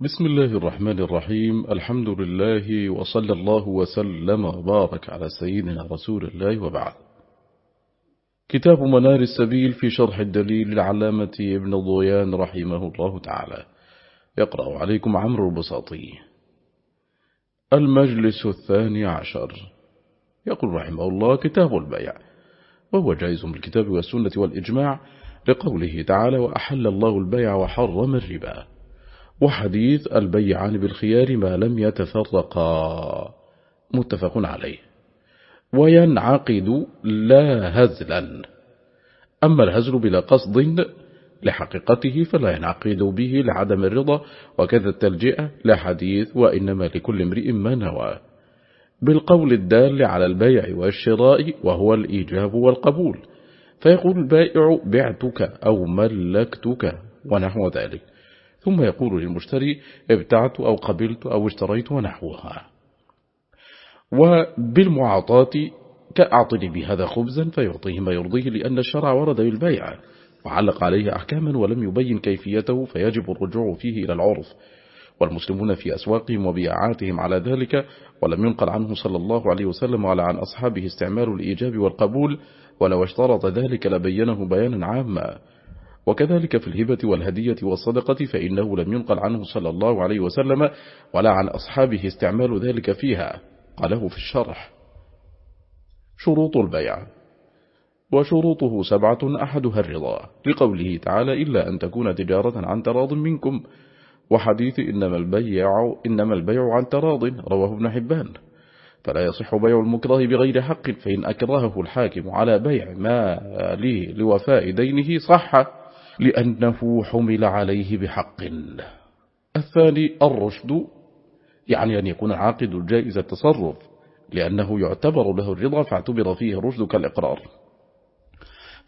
بسم الله الرحمن الرحيم. الحمد لله وصلى الله وسلم وبارك على سيدنا رسول الله وبعد. كتاب منار السبيل في شرح الدليل العلامة ابن ضويان رحمه الله تعالى. يقرأ عليكم عمرو البساطي. المجلس الثاني عشر. يقول رحمه الله كتاب البيع. وهو جائز بالكتاب والسنة والإجماع لقوله تعالى وأحل الله البيع وحرم الربا وحديث البيعان بالخيار ما لم يتفرقا. متفق عليه. وينعقد لا هزلا. أما الهزل بلا قصد لحقيقته فلا ينعقد به لعدم الرضا وكذا التلجئة لا حديث وإنما لكل امرئ ما نوى. بالقول الدال على البيع والشراء وهو الإيجاب والقبول. فيقول البائع بعتك أو ملكتك ونحو ذلك. ثم يقول للمشتري ابتعت أو قبلت أو اشتريت ونحوها. وبالمعاطاة كأعطني بهذا خبزا فيعطيه ما يرضيه لأن الشرع ورد بالبيع وعلق عليه أحكاما ولم يبين كيفيته فيجب الرجوع فيه إلى العرف. والمسلمون في أسواقهم وبيعاتهم على ذلك ولم ينقل عنه صلى الله عليه وسلم وعلى عن أصحابه استعمال الإيجاب والقبول. ولو اشترط ذلك لبينه بيانا عاما. وكذلك في الهبة والهدية والصدقة فإنه لم ينقل عنه صلى الله عليه وسلم ولا عن أصحابه استعمال ذلك فيها. قاله في الشرح. شروط البيع. وشروطه سبعة أحدها الرضا. لقوله تعالى إلا أن تكون تجارة عن تراض منكم. وحديث إنما البيع, إنما البيع عن تراض. رواه ابن حبان. فلا يصح بيع المكره بغير حق فإن أكرهه الحاكم على بيع ما لوفاء دينه صح. لأنه حمل عليه بحق. الثاني الرشد يعني أن يكون عاقد الجائز التصرف لأنه يعتبر له الرضا فاعتبر فيه الرشد كالإقرار.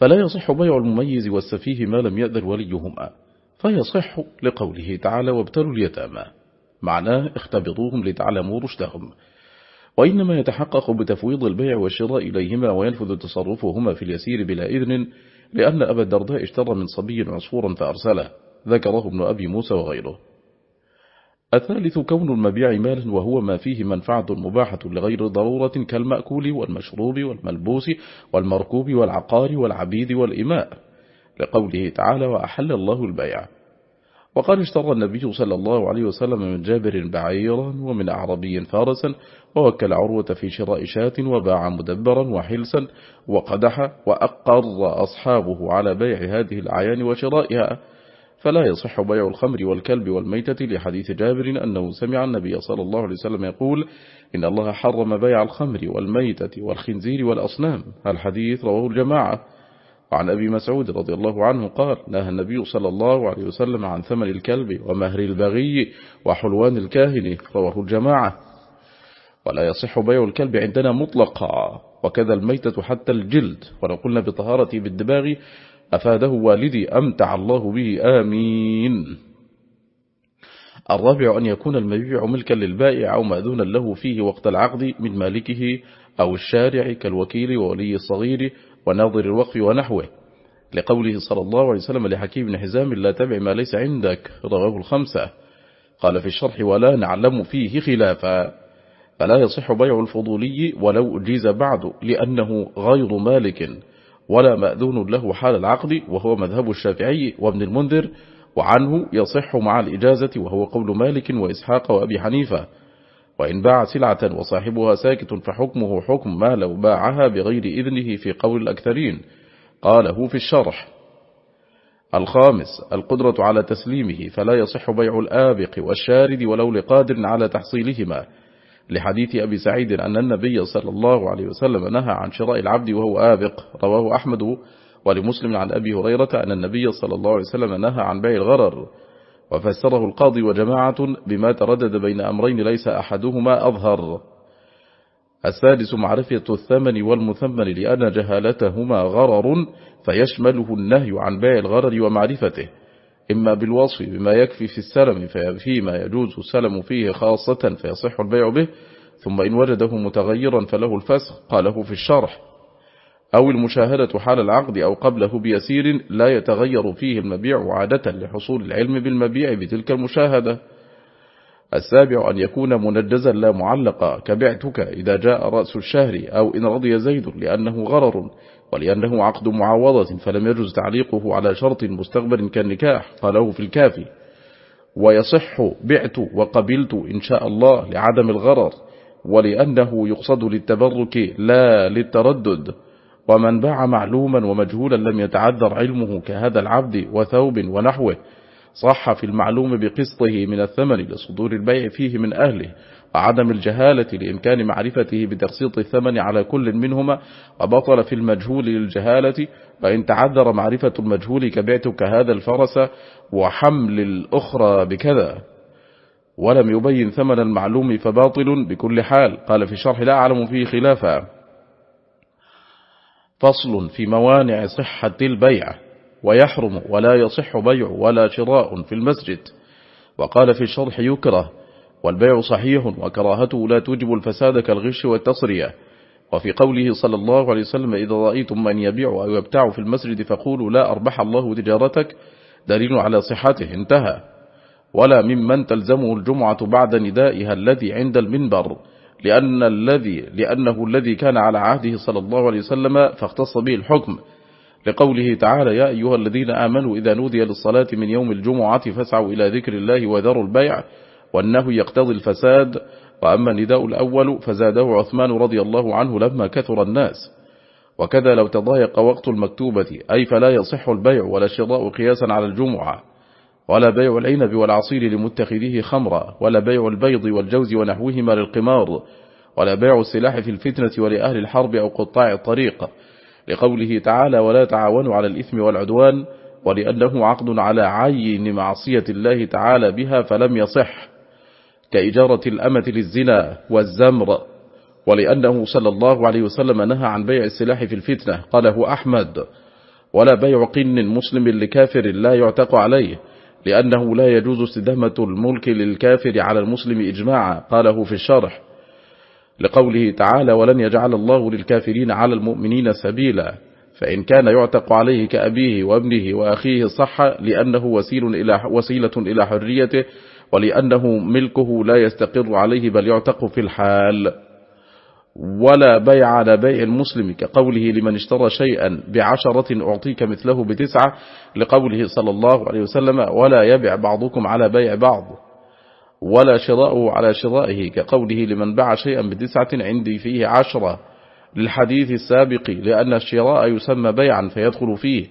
فلا يصح بيع المميز والسفيه ما لم يأذن وليهما فيصح لقوله تعالى وابتلوا اليتامى معناه اختبروهم لتعلموا رشدهم وإنما يتحقق بتفويض البيع والشراء إليهما وينفذ تصرفهما في اليسير بلا إذن لأن أبا الدرداء اشترى من صبي عصفورا فأرسله ذكره ابن أبي موسى وغيره. الثالث كون المبيع مالا وهو ما فيه منفعة مباحة لغير ضرورة كالمأكول والمشروب والملبوس والمركوب والعقار والعبيد والإماء لقوله تعالى وأحل الله البيع وقال اشترى النبي صلى الله عليه وسلم من جابر بعيرا ومن أعربي فارسا ووكل عروة في شراء شاة وباع مدبرا وحلسا وقدح وأقر أصحابه على بيع هذه الأعيان وشرائها. فلا يصح بيع الخمر والكلب والميتة لحديث جابر أنه سمع النبي صلى الله عليه وسلم يقول إن الله حرم بيع الخمر والميتة والخنزير والأصنام. الحديث رواه الجماعة. وعن أبي مسعود رضي الله عنه قال نهى النبي صلى الله عليه وسلم عن ثمن الكلب ومهر البغي وحلوان الكاهن رواه الجماعة. ولا يصح بيع الكلب عندنا مطلقا وكذا الميتة حتى الجلد. ولو قلنا بطهارة بالدباغ أفاده والدي أمتع الله به آمين. الرابع أن يكون المبيع ملكا للبائع أو مأذونا له فيه وقت العقد من مالكه أو الشارع كالوكيل وولي الصغير وناظر الوقف ونحوه. لقوله صلى الله عليه وسلم لحكيم بن حزام لا تبع ما ليس عندك. رواه الخمسة. قال في الشرح ولا نعلم فيه خلافا. فلا يصح بيع الفضولي ولو أجيز بعد لأنه غير مالك ولا مأذون له حال العقد وهو مذهب الشافعي وابن المنذر وعنه يصح مع الإجازة وهو قول مالك وإسحاق وأبي حنيفة. وإن باع سلعة وصاحبها ساكت فحكمه حكم ما لو باعها بغير إذنه في قول الأكثرين. قاله في الشرح. الخامس القدرة على تسليمه فلا يصح بيع الآبق والشارد ولو لقادر على تحصيلهما. لحديث أبي سعيد أن النبي صلى الله عليه وسلم نهى عن شراء العبد وهو آبق. رواه أحمد ولمسلم عن أبي هريرة أن النبي صلى الله عليه وسلم نهى عن بيع الغرر. وفسره القاضي وجماعة بما تردد بين أمرين ليس أحدهما أظهر. السادس معرفة الثمن والمثمن لأن جهالتهما غرر فيشمله النهي عن بيع الغرر ومعرفته. إما بالوصف بما يكفي في السلم فيما يجوز السلم فيه خاصة فيصح البيع به ثم إن وجده متغيرا فله الفسخ قاله في الشرح. أو المشاهدة حال العقد أو قبله بيسير لا يتغير فيه المبيع عادة لحصول العلم بالمبيع بتلك المشاهدة. السابع أن يكون منجزا لا معلقا كبعتك إذا جاء رأس الشهر أو إن رضي زيد لأنه غرر ولأنه عقد معاوضة فلم يجز تعليقه على شرط مستقبل كالنكاح قاله في الكافي. ويصح بعت وقبلت إن شاء الله لعدم الغرر ولأنه يقصد للتبرك لا للتردد. ومن باع معلوما ومجهولا لم يتعذر علمه كهذا العبد وثوب ونحوه صح في المعلوم بقسطه من الثمن لصدور البيع فيه من أهله وعدم الجهالة لإمكان معرفته بتقسيط الثمن على كل منهما وبطل في المجهول للجهالة فإن تعذر معرفة المجهول كبعتك هذا الفرس وحمل الأخرى بكذا. ولم يبين ثمن المعلوم فباطل بكل حال قال في الشرح لا أعلم فيه خلافا. فصل في موانع صحة البيع ويحرم ولا يصح بيع ولا شراء في المسجد. وقال في الشرح يكره والبيع صحيح وكراهته لا توجب الفساد كالغش والتصرية وفي قوله صلى الله عليه وسلم إذا رأيتم من يبيع أو يبتاع في المسجد فقولوا لا أربح الله تجارتك دليل على صحته انتهى. ولا ممن تلزمه الجمعة بعد ندائها الذي عند المنبر. لأن الذي لأنه الذي كان على عهده صلى الله عليه وسلم فاختص به الحكم. لقوله تعالى يا أيها الذين آمنوا إذا نودي للصلاة من يوم الجمعة فاسعوا إلى ذكر الله وذروا البيع وأنه يقتضي الفساد. وأما النداء الأول فزاده عثمان رضي الله عنه لما كثر الناس. وكذا لو تضايق وقت المكتوبة أي فلا يصح البيع ولا الشراء قياسا على الجمعة. ولا بيع العنب والعصير لمتخذيه خمرا ولا بيع البيض والجوز ونحوهما للقمار ولا بيع السلاح في الفتنة ولأهل الحرب أو قطاع الطريق. لقوله تعالى ولا تعاونوا على الإثم والعدوان ولأنه عقد على عين معصية الله تعالى بها فلم يصح كإجارة الأمة للزنا والزمر ولأنه صلى الله عليه وسلم نهى عن بيع السلاح في الفتنة. قاله أحمد ولا بيع قن مسلم لكافر لا يعتق عليه لأنه لا يجوز استدامة الملك للكافر على المسلم إجماعا قاله في الشرح. لقوله تعالى ولن يجعل الله للكافرين على المؤمنين سبيلا فإن كان يعتق عليه كأبيه وابنه وأخيه صح لأنه وسيل إلى وسيلة إلى حريته ولأنه ملكه لا يستقر عليه بل يعتق في الحال. ولا بيع على بيع المسلم كقوله لمن اشترى شيئا بعشرة أعطيك مثله بتسعة لقوله صلى الله عليه وسلم ولا يبع بعضكم على بيع بعض ولا شراءه على شرائه كقوله لمن باع شيئا بتسعة عندي فيه عشرة للحديث السابق لأن الشراء يسمى بيعا فيدخل فيه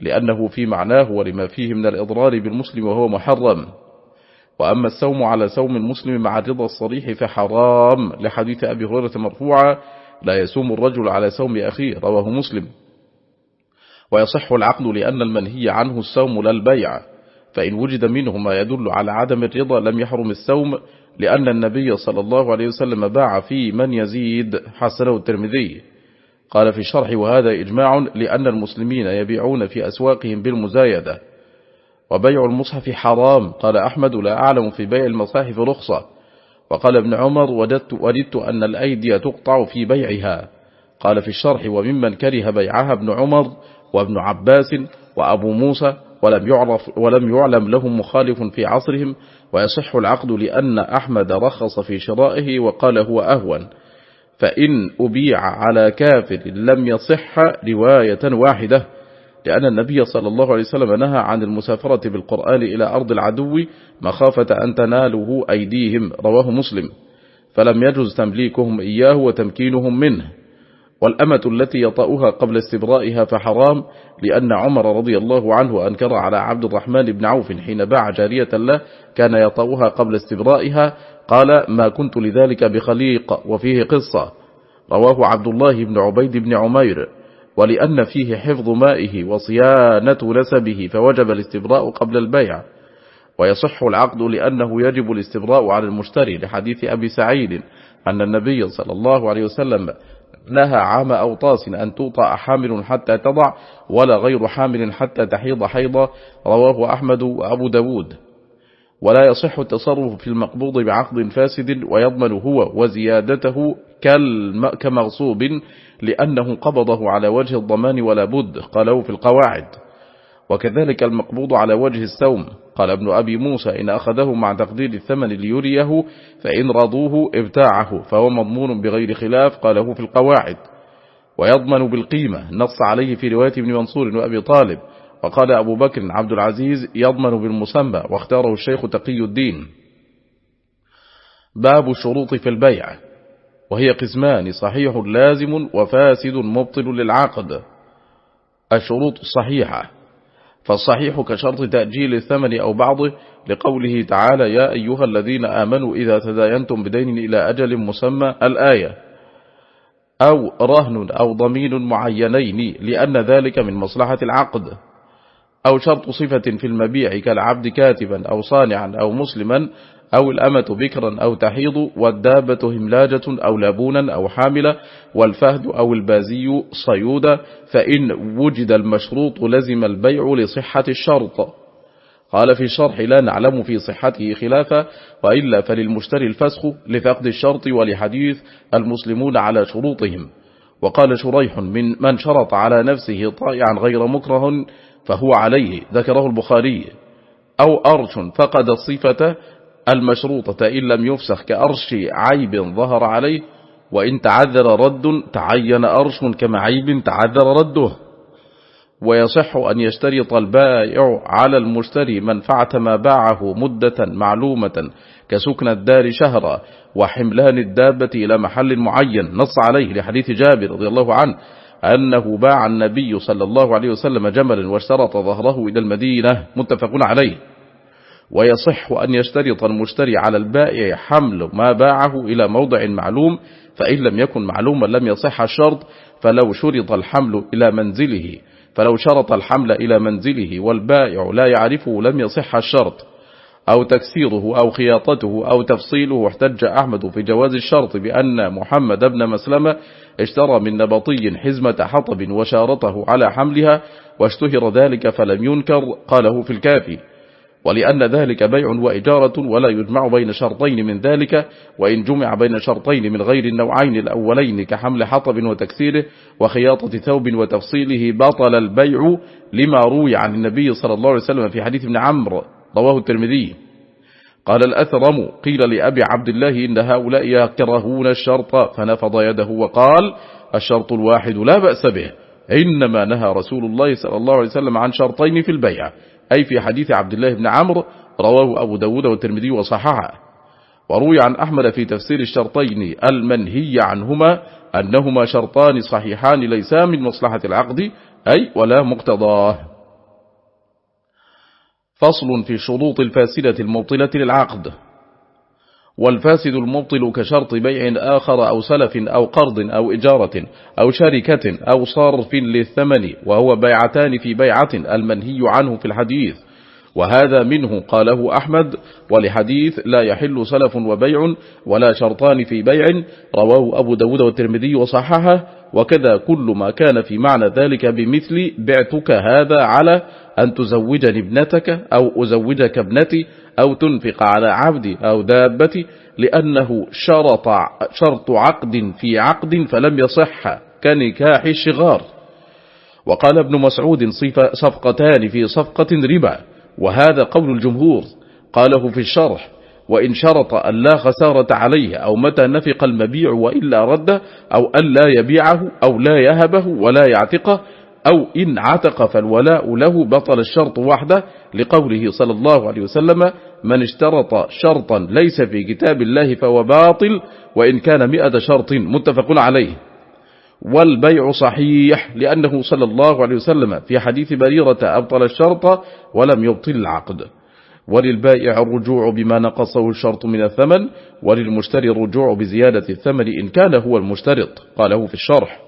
لأنه في معناه ولما فيه من الإضرار بالمسلم وهو محرم وأما السوم على سوم المسلم مع الرضا الصريح فحرام لحديث أبي هريرة مرفوعا لا يسوم الرجل على سوم أخيه رواه مسلم. ويصح العقد لأن المنهي عنه السوم لا البيع فإن وجد منه ما يدل على عدم الرضا لم يحرم السوم لأن النبي صلى الله عليه وسلم باع في من يزيد حسنه الترمذي. قال في الشرح وهذا إجماع لأن المسلمين يبيعون في أسواقهم بالمزايدة. وبيع المصحف حرام. قال أحمد لا أعلم في بيع المصاحف رخصة. وقال ابن عمر وجدت, وجدت أن الأيدي تقطع في بيعها. قال في الشرح وممن كره بيعها ابن عمر وابن عباس وأبو موسى ولم, يعرف ولم يعلم لهم مخالف في عصرهم. ويصح العقد لأن أحمد رخص في شرائه وقال هو أهون. فإن أبيع على كافر لم يصح رواية واحدة. لأن النبي صلى الله عليه وسلم نهى عن المسافرة بالقرآن إلى أرض العدو مخافة أن تناله أيديهم. رواه مسلم. فلم يجز تمليكهم إياه وتمكينهم منه. والأمة التي يطأها قبل استبرائها فحرام لأن عمر رضي الله عنه أنكر على عبد الرحمن بن عوف حين باع جارية له كان يطأها قبل استبرائها قال ما كنت لذلك بخليق وفيه قصة. رواه عبد الله بن عبيد بن عمير. ولأن فيه حفظ مائه وصيانة نسبه فوجب الاستبراء قبل البيع. ويصح العقد لأنه يجب الاستبراء على المشتري لحديث أبي سعيد أن النبي صلى الله عليه وسلم نهى عام أوطاس أن توطأ حامل حتى تضع ولا غير حامل حتى تحيض حيضا رواه أحمد وأبو داود. ولا يصح التصرف في المقبوض بعقد فاسد ويضمن هو وزيادته كمغصوب لأنه قبضه على وجه الضمان ولا بد قاله في القواعد. وكذلك المقبوض على وجه السوم قال ابن أبي موسى إن أخذه مع تقدير الثمن ليريه فإن رضوه ابتاعه فهو مضمون بغير خلاف قاله في القواعد. ويضمن بالقيمة نص عليه في رواية ابن منصور وأبي طالب وقال أبو بكر عبد العزيز يضمن بالمسمى واختاره الشيخ تقي الدين. باب الشروط في البيع. وهي قسمان صحيح لازم وفاسد مبطل للعقد. الشروط الصحيحة فالصحيح كشرط تأجيل الثمن أو بعضه لقوله تعالى يا أيها الذين آمنوا إذا تداينتم بدين إلى أجل مسمى الآية. أو رهن أو ضمين معينين لأن ذلك من مصلحة العقد. أو شرط صفة في المبيع كالعبد كاتبا أو صانعا أو مسلما أو الأمة بكرا أو تحيض والدابة هملاجة أو لابونا أو حاملة والفهد أو البازي صيودا فإن وجد المشروط لزم البيع لصحة الشرط. قال في الشرح لا نعلم في صحته خلافا وإلا فللمشتري الفسخ لفقد الشرط ولحديث المسلمون على شروطهم. وقال شريح من من شرط على نفسه طائعا غير مكره فهو عليه ذكره البخاري. أو أرش فقد الصفة المشروطة إن لم يفسخ كأرش عيب ظهر عليه وإن تعذر رد تعين أرش كمعيب تعذر رده. ويصح أن يشترط البائع على المشتري منفعة ما باعه مدة معلومة كسكن الدار شهرا وحملان الدابة إلى محل معين. نص عليه لحديث جابر رضي الله عنه أنه باع النبي صلى الله عليه وسلم جملا واشترط ظهره إلى المدينة. متفق عليه. ويصح أن يشترط المشتري على البائع حمل ما باعه إلى موضع معلوم فإن لم يكن معلوما لم يصح الشرط فلو شرط الحمل إلى منزله فلو شرط الحمل إلى منزله والبائع لا يعرفه لم يصح الشرط أو تكسيره أو خياطته أو تفصيله احتج أحمد في جواز الشرط بأن محمد بن مسلمة اشترى من نبطي حزمة حطب وشارطه على حملها واشتهر ذلك فلم ينكر قاله في الكافي. ولأن ذلك بيع وإجارة ولا يجمع بين شرطين من ذلك وإن جمع بين شرطين من غير النوعين الأولين كحمل حطب وتكسيره وخياطة ثوب وتفصيله بطل البيع لما روي عن النبي صلى الله عليه وسلم في حديث ابن عمرو رواه الترمذي. قال الأثرم قيل لأبي عبد الله إن هؤلاء يكرهون الشرط فنفض يده وقال الشرط الواحد لا بأس به إنما نهى رسول الله صلى الله عليه وسلم عن شرطين في البيع. أي في حديث عبد الله بن عمرو رواه أبو داود والترمذي وصححه. وروي عن أحمد في تفسير الشرطين المنهي عنهما أنهما شرطان صحيحان ليسا من مصلحة العقد أي ولا مقتضاه فصل في شروط الفاسدة المبطلة للعقد. والفاسد المبطل كشرط بيع آخر أو سلف أو قرض أو إجارة أو شركة أو صرف للثمن وهو بيعتان في بيعة المنهي عنه في الحديث. وهذا منه قاله أحمد ولحديث لا يحل سلف وبيع ولا شرطان في بيع. رواه أبو داود والترمذي وصححه. وكذا كل ما كان في معنى ذلك بمثل بعتك هذا على أن تزوجني ابنتك أو أزوجك ابنتي أو تنفق على عبدي أو دابتي لأنه شرط, شرط عقد في عقد فلم يصح كنكاح الشغار. وقال ابن مسعود صفقتان في صفقة ربا وهذا قول الجمهور. قاله في الشرح وإن شرط أن لا خسارة عليه أو متى نفق المبيع وإلا رد أو أن لا يبيعه أو لا يهبه ولا يعتقه أو إن عتق فالولاء له بطل الشرط وحده لقوله صلى الله عليه وسلم من اشترط شرطا ليس في كتاب الله فهو باطل وإن كان مئة شرط متفق عليه. والبيع صحيح لأنه صلى الله عليه وسلم في حديث بريرة أبطل الشرط ولم يبطل العقد. وللبائع الرجوع بما نقصه الشرط من الثمن وللمشتري الرجوع بزيادة الثمن إن كان هو المشترط قاله في الشرح.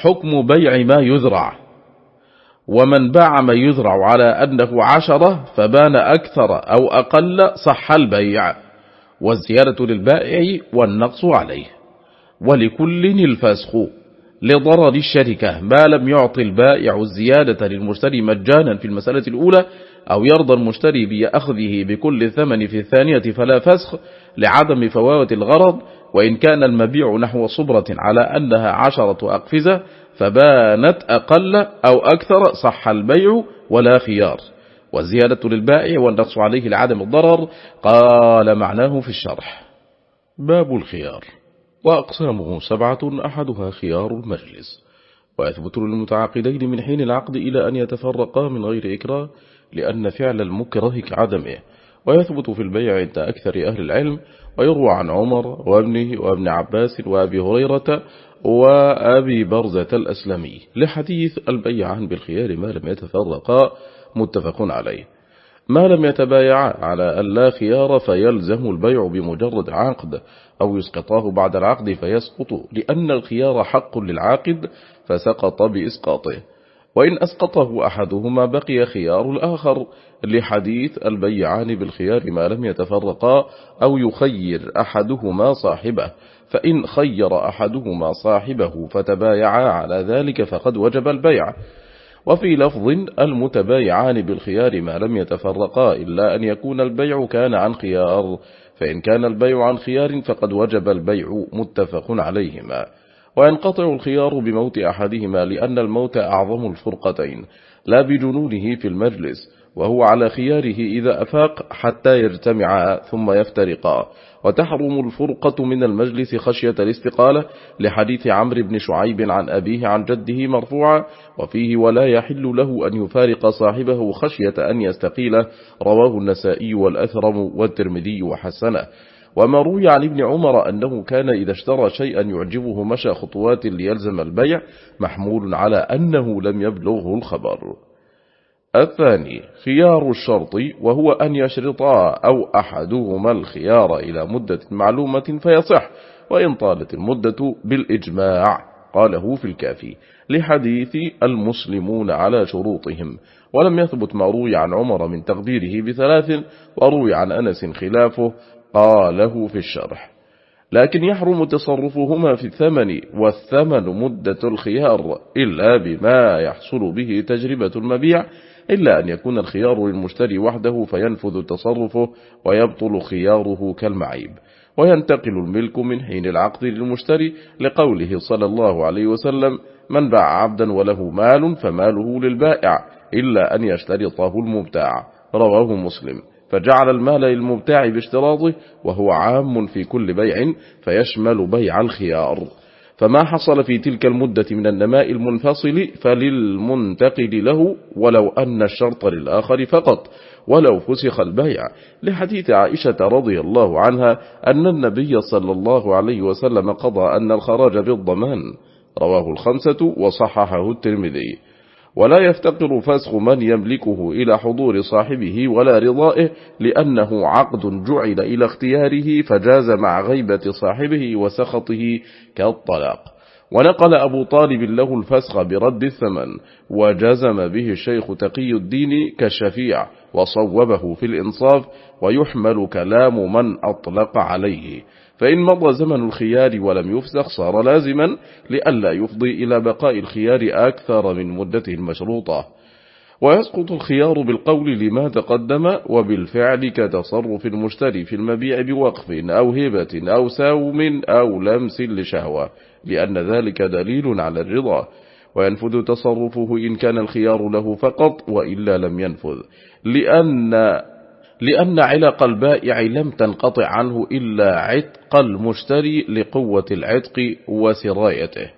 حكم بيع ما يزرع ومن باع ما يزرع على أنه عشرة فبان أكثر أو أقل صح البيع والزيادة للبائع والنقص عليه. ولكل الفسخ لضرر الشركة ما لم يعطي البائع الزيادة للمشتري مجانا في المسألة الأولى أو يرضى المشتري بأخذه بكل ثمن في الثانية فلا فسخ لعدم فوات الغرض وإن كان المبيع نحو صبرة على أنها عشرة أقفزة فبانت أقل أو أكثر صح البيع ولا خيار. والزيادة للبائع والنقص عليه لعدم الضرر قال معناه في الشرح. باب الخيار. وأقسامه سبعة أحدها خيار المجلس. ويثبت للمتعاقدين من حين العقد إلى أن يتفرقا من غير إكراه لأن فعل المكره كعدمه. ويثبت في البيع عند أكثر أهل العلم ويروى عن عمر وابنه وابن عباس وأبي هريرة وأبي برزة الأسلمي لحديث البيعان بالخيار ما لم يتفرقا متفق عليه. ما لم يتبايعا على أن لا خيار فيلزم البيع بمجرد عقد أو يسقطاه بعد العقد فيسقط لأن الخيار حق للعاقد فسقط بإسقاطه. وإن أسقطه أحدهما بقي خيار الآخر لحديث البيعان بالخيار ما لم يتفرقا أو يخير أحدهما صاحبه فإن خير أحدهما صاحبه فتبايعا على ذلك فقد وجب البيع. وفي لفظ المتبايعان بالخيار ما لم يتفرقا إلا أن يكون البيع كان عن خيار فإن كان البيع عن خيار فقد وجب البيع متفق عليهما. وينقطع الخيار بموت أحدهما لأن الموت أعظم الفرقتين لا بجنونه في المجلس وهو على خياره إذا أفاق حتى يجتمعا ثم يفترقا وتحرم الفرقة من المجلس خشية الاستقالة لحديث عمرو بن شعيب عن أبيه عن جده مرفوعا وفيه ولا يحل له أن يفارق صاحبه خشية أن يستقيله رواه النسائي والأثرم والترمذي وحسنه. وما روي عن ابن عمر أنه كان إذا اشترى شيئا يعجبه مشى خطوات ليلزم البيع محمول على أنه لم يبلغه الخبر. الثاني خيار الشرط وهو أن يشرطا أو أحدهما الخيار إلى مدة معلومة فيصح وإن طالت المدة بالإجماع قاله في الكافي لحديث المسلمون على شروطهم. ولم يثبت ما روي عن عمر من تقديره بثلاث وروي عن أنس خلافه قاله في الشرح. لكن يحرم تصرفهما في الثمن والثمن مدة الخيار إلا بما يحصل به تجربة المبيع إلا أن يكون الخيار للمشتري وحده فينفذ تصرفه ويبطل خياره كالمعيب. وينتقل الملك من حين العقد للمشتري لقوله صلى الله عليه وسلم من باع عبدا وله مال فماله للبائع إلا أن يشترطه المبتاع رواه مسلم. فجعل المال للمبتاع باشتراطه وهو عام في كل بيع فيشمل بيع الخيار. فما حصل في تلك المدة من النماء المنفصل فللمنتقل له ولو أن الشرط للآخر فقط ولو فسخ البيع. لحديث عائشة رضي الله عنها أن النبي صلى الله عليه وسلم قضى أن الخراج بالضمان. رواه الخمسة وصححه الترمذي. ولا يفتقر فسخ من يملكه إلى حضور صاحبه ولا رضائه لأنه عقد جعل إلى اختياره فجاز مع غيبة صاحبه وسخطه كالطلاق. ونقل أبو طالب له الفسخ برد الثمن وجزم به الشيخ تقي الدين كالشفيع وصوبه في الإنصاف ويحمل كلام من أطلق عليه. فإن مضى زمن الخيار ولم يفسخ صار لازما لئلا يفضي إلى بقاء الخيار أكثر من مدته المشروطة. ويسقط الخيار بالقول لما تقدم وبالفعل كتصرف المشتري في المبيع بوقف أو هبة أو ساوم أو لمس لشهوة لأن ذلك دليل على الرضا. وينفذ تصرفه إن كان الخيار له فقط وإلا لم ينفذ لأن لأن علق البائع لم تنقطع عنه إلا عتق المشتري لقوة العتق وسرايته.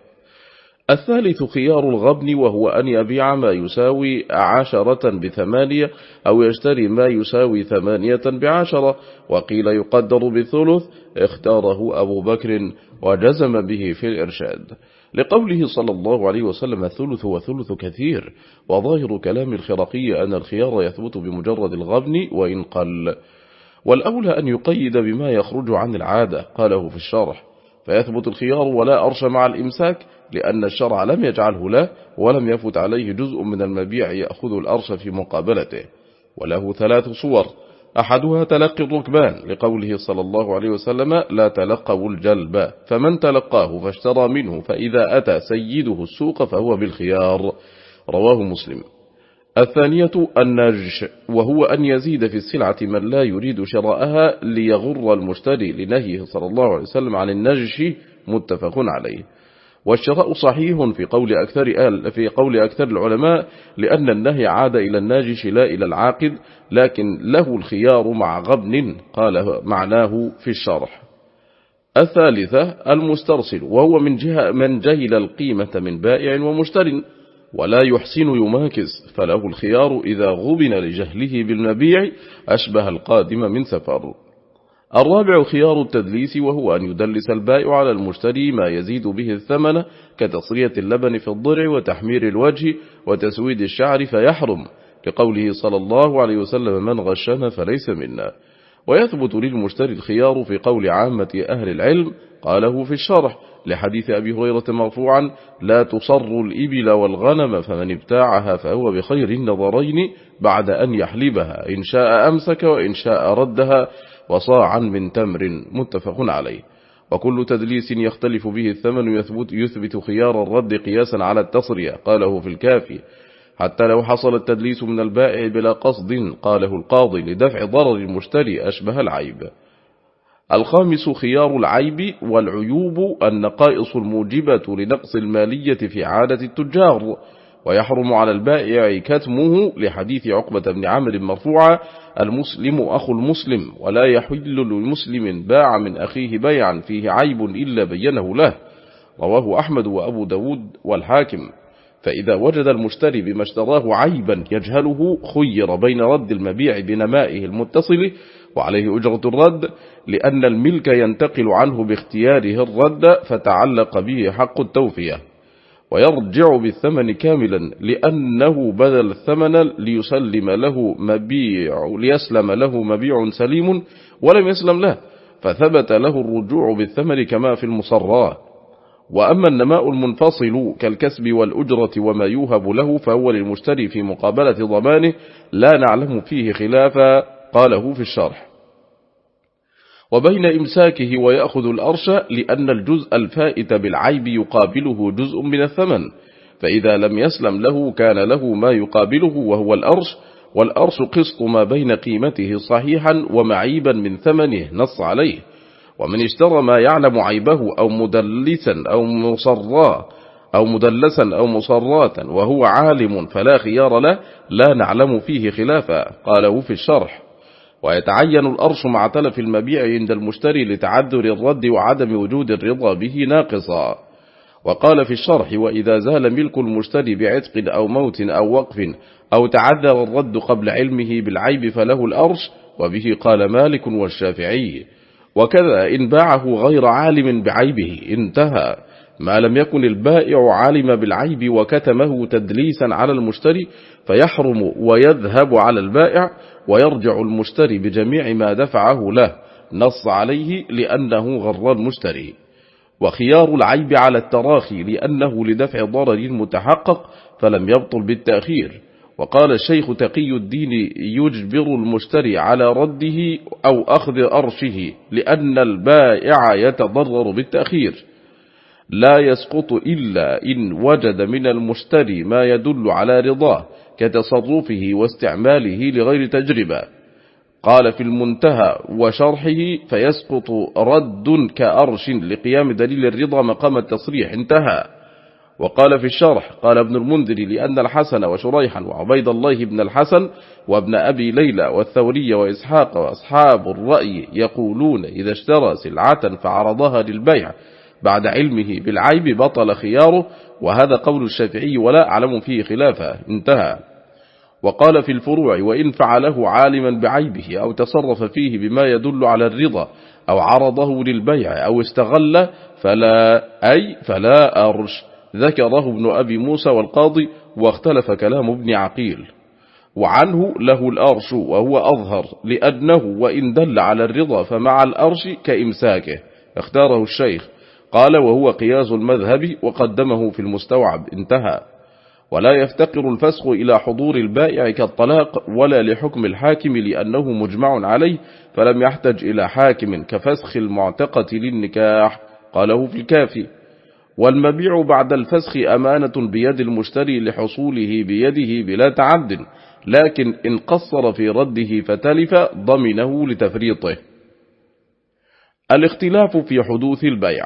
الثالث خيار الغبن وهو أن يبيع ما يساوي عشرة بثمانية أو يشتري ما يساوي ثمانية بعشرة وقيل يقدر بالثلث اختاره أبو بكر وجزم به في الإرشاد. لقوله صلى الله عليه وسلم الثلث وثلث كثير وظاهر كلام الخرقي أن الخيار يثبت بمجرد الغبن وإن قل. والأولى أن يقيد بما يخرج عن العادة قاله في الشرح. فيثبت الخيار ولا أرش مع الإمساك لأن الشرع لم يجعله له ولم يفت عليه جزء من المبيع يأخذ الأرش في مقابلته. وله ثلاث صور. أحدها تلقي الركبان لقوله صلى الله عليه وسلم لا تلقوا الجلب فمن تلقاه فاشترى منه فإذا أتى سيده السوق فهو بالخيار. رواه مسلم. الثانية النجش وهو أن يزيد في السلعة من لا يريد شراءها ليغر المشتري لنهيه صلى الله عليه وسلم عن النجش متفق عليه. والشراء صحيح في قول أكثر آل في قول أكثر العلماء لأن النهي عاد إلى الناجش لا إلى العاقد لكن له الخيار مع غبن قال معناه في الشرح. الثالثة المسترسل وهو من جهة من جهل القيمة من بائع ومشتر ولا يحسن يماكس فله الخيار إذا غبن لجهله بالمبيع أشبه القادم من سفر. الرابع خيار التدليس وهو أن يدلس البائع على المشتري ما يزيد به الثمن كتصرية اللبن في الضرع وتحمير الوجه وتسويد الشعر فيحرم كقوله صلى الله عليه وسلم من غشنا فليس منا ويثبت للمشتري الخيار في قول عامة أهل العلم قاله في الشرح لحديث أبي هريرة مرفوعا لا تصر الإبل والغنم فمن ابتاعها فهو بخير النظرين بعد أن يحلبها إن شاء أمسك وإن شاء ردها وصاعا من تمر متفق عليه. وكل تدليس يختلف به الثمن يثبت, يثبت خيار الرد قياسا على التصرية قاله في الكافي. حتى لو حصل التدليس من البائع بلا قصد قاله القاضي لدفع ضرر المشتري أشبه العيب. الخامس خيار العيب والعيوب النقائص الموجبة لنقص المالية في عادة التجار ويحرم على البائع كتمه لحديث عقبة بن عمرو مرفوعا المسلم أخو المسلم ولا يحل للمسلم باع من أخيه بيعا فيه عيب إلا بينه له. رواه أحمد وأبو داود والحاكم. فإذا وجد المشتري بما اشتراه عيبا يجهله خير بين رد المبيع بنمائه المتصل وعليه أجرة الرد لأن الملك ينتقل عنه باختياره الرد فتعلق به حق التوفية. ويرجع بالثمن كاملا لأنه بدل الثمن ليسلم له مبيع ليسلم له مبيع سليم ولم يسلم له فثبت له الرجوع بالثمن كما في المصرات وأما النماء المنفصل كالكسب والأجرة وما يوهب له فهو للمشتري في مقابلة ضمانه لا نعلم فيه خلافا قاله في الشرح. وبين إمساكه ويأخذ الأرش لأن الجزء الفائت بالعيب يقابله جزء من الثمن فإذا لم يسلم له كان له ما يقابله وهو الأرش والأرش قسط ما بين قيمته صحيحا ومعيبا من ثمنه نص عليه ومن اشترى ما يعلم عيبه أو مدلسا أو مصرا أو مدلسا أو مصراتا وهو عالم فلا خيار له لا نعلم فيه خلافا قاله في الشرح. ويتعين الأرش مع تلف المبيع عند المشتري لتعذر الرد وعدم وجود الرضا به ناقصا. وقال في الشرح وإذا زال ملك المشتري بعتق أو موت أو وقف أو تعذر الرد قبل علمه بالعيب فله الأرش وبه قال مالك والشافعي وكذا إن باعه غير عالم بعيبه انتهى. ما لم يكن البائع عالم بالعيب وكتمه تدليسا على المشتري فيحرم ويذهب على البائع ويرجع المشتري بجميع ما دفعه له نص عليه لأنه غر المشتري وخيار العيب على التراخي لأنه لدفع ضرر متحقق فلم يبطل بالتأخير. وقال الشيخ تقي الدين يجبر المشتري على رده أو أخذ أرشه لأن البائع يتضرر بالتأخير. لا يسقط إلا إن وجد من المشتري ما يدل على رضاه كتصرفه واستعماله لغير تجربة. قال في المنتهى وشرحه فيسقط رد كأرش لقيام دليل الرضا مقام التصريح انتهى. وقال في الشرح قال ابن المنذر لأن الحسن وشريحا وعبيد الله بن الحسن وابن أبي ليلى والثوري وإسحاق وأصحاب الرأي يقولون إذا اشترى سلعة فعرضها للبيع بعد علمه بالعيب بطل خياره وهذا قول الشافعي ولا أعلم فيه خلافه. انتهى. وقال في الفروع وإن فعله عالما بعيبه أو تصرف فيه بما يدل على الرضا أو عرضه للبيع أو استغل فلا أي فلا أرش. ذكره ابن أبي موسى والقاضي واختلف كلام ابن عقيل. وعنه له الأرش وهو أظهر لأنه وإن دل على الرضا فمع الأرش كإمساكه. اختاره الشيخ. قال وهو قياس المذهب وقدمه في المستوعب انتهى. ولا يفتقر الفسخ إلى حضور البائع كالطلاق ولا لحكم الحاكم لأنه مجمع عليه فلم يحتج إلى حاكم كفسخ المعتقة للنكاح قاله في الكافي. والمبيع بعد الفسخ أمانة بيد المشتري لحصوله بيده بلا تعد لكن إن قصر في رده فتلف ضمنه لتفريطه. الاختلاف في حدوث البيع.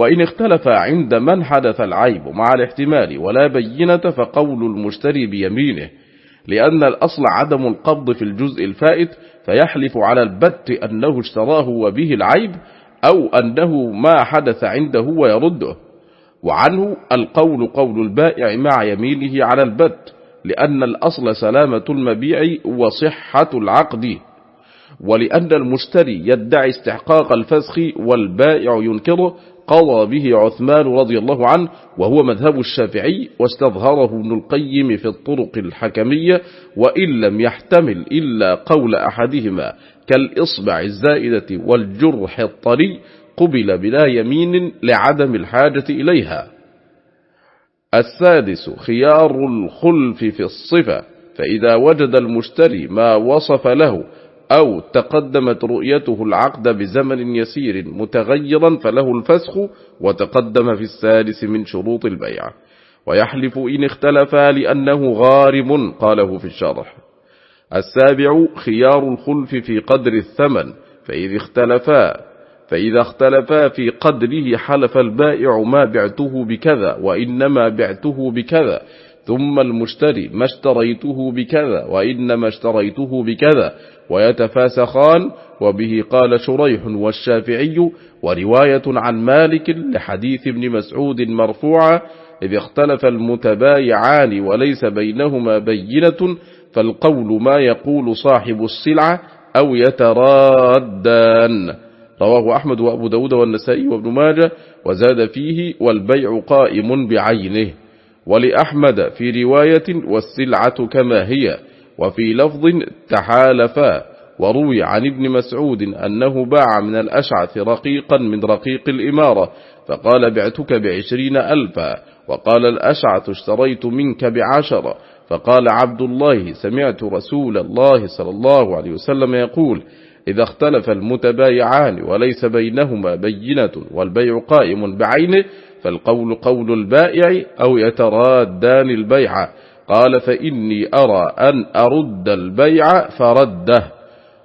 وإن اختلف عند من حدث العيب مع الاحتمال ولا بينة فقول المشتري بيمينه لأن الأصل عدم القبض في الجزء الفائت فيحلف على البت أنه اشتراه وبه العيب أو أنه ما حدث عنده ويرده. وعنه القول قول البائع مع يمينه على البت لأن الأصل سلامة المبيع وصحة العقد. ولأن المشتري يدعي استحقاق الفسخ والبائع ينكره قضى به عثمان رضي الله عنه وهو مذهب الشافعي واستظهره ابن القيم في الطرق الحكمية وإن لم يحتمل إلا قول أحدهما كالإصبع الزائدة والجرح الطري قبل بلا يمين لعدم الحاجة إليها. السادس خيار الخلف في الصفة فإذا وجد المشتري ما وصف له أو تقدمت رؤيته العقد بزمن يسير متغيرا فله الفسخ وتقدم في السادس من شروط البيع. ويحلف إن اختلفا لأنه غارم قاله في الشرح. السابع خيار الخلف في قدر الثمن فإذا اختلفا فإذا اختلفا في قدره حلف البائع ما بعته بكذا وإنما بعته بكذا. ثم المشتري ما اشتريته بكذا وإنما اشتريته بكذا ويتفاسخان وبه قال شريح والشافعي ورواية عن مالك لحديث ابن مسعود مرفوعا إذ اختلف المتبايعان وليس بينهما بينة فالقول ما يقول صاحب السلعة أو يترادان. رواه أحمد وأبو داود والنسائي وابن ماجه وزاد فيه والبيع قائم بعينه. ولأحمد في رواية والسلعة كما هي وفي لفظ تحالفا وروي عن ابن مسعود أنه باع من الأشعث رقيقا من رقيق الإمارة فقال بعتك بعشرين ألفا وقال الأشعث اشتريت منك بعشرة فقال عبد الله سمعت رسول الله صلى الله عليه وسلم يقول إذا اختلف المتبايعان وليس بينهما بينة والبيع قائم بعينه فالقول قول البائع أو يترادان البيع. قال فإني أرى أن أرد البيع فرده.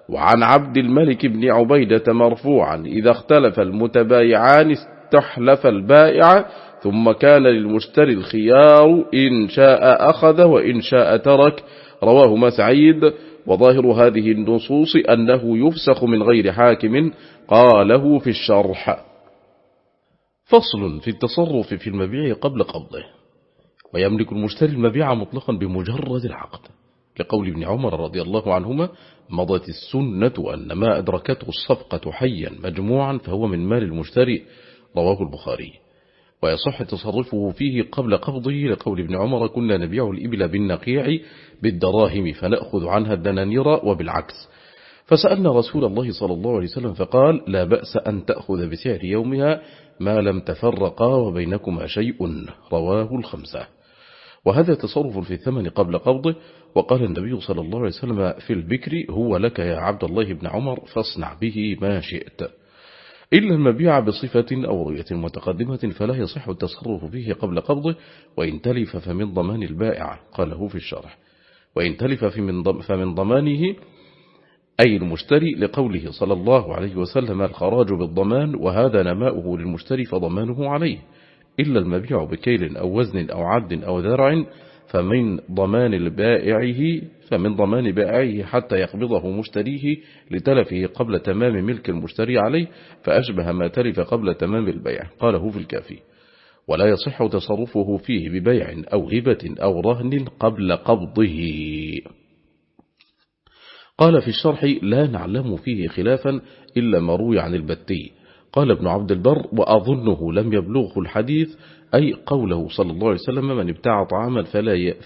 وعن عبد الملك بن عبيدة مرفوعا إذا اختلف المتبايعان استحلف البائع ثم كان للمشتري الخيار إن شاء أخذ وإن شاء ترك. رواه مسعيد. وظاهر هذه النصوص أنه يفسخ من غير حاكم قاله في الشرح. فصل في التصرف في المبيع قبل قبضه ويملك المشتري المبيع مطلقا بمجرد العقد. لقول ابن عمر رضي الله عنهما مضت السنة أن ما أدركته الصفقة حيا مجموعا فهو من مال المشتري رواه البخاري. ويصح تصرفه فيه قبل قبضه لقول ابن عمر كنا نبيع الإبل بالنقيع بالدراهم فنأخذ عنها الدنانير وبالعكس فسألنا رسول الله صلى الله عليه وسلم فقال لا بأس أن تأخذ بسعر يومها ما لم تفرقا وبينكما شيء رواه الخمسة. وهذا تصرف في الثمن قبل قبضه. وقال النبي صلى الله عليه وسلم في البكر هو لك يا عبد الله بن عمر فاصنع به ما شئت. إلا المبيع بصفة أو رؤية متقدمة فلا يصح التصرف فيه قبل قبضه وإن تلف فمن ضمان البائع قاله في الشرح. وإن تلف فمن ضمانه أي المشتري لقوله صلى الله عليه وسلم الخراج بالضمان وهذا نماؤه للمشتري فضمانه عليه. إلا المبيع بكيل أو وزن أو عد أو ذرع فمن ضمان البائعه فمن ضمان بائعه حتى يقبضه مشتريه لتلفه قبل تمام ملك المشتري عليه فأشبه ما تلف قبل تمام البيع قاله في الكافي. ولا يصح تصرفه فيه ببيع أو هبة أو رهن قبل قبضه. قال في الشرح لا نعلم فيه خلافا إلا ما روي عن البتي. قال ابن عبد البر وأظنه لم يبلغه الحديث أي قوله صلى الله عليه وسلم من ابتاع طعاما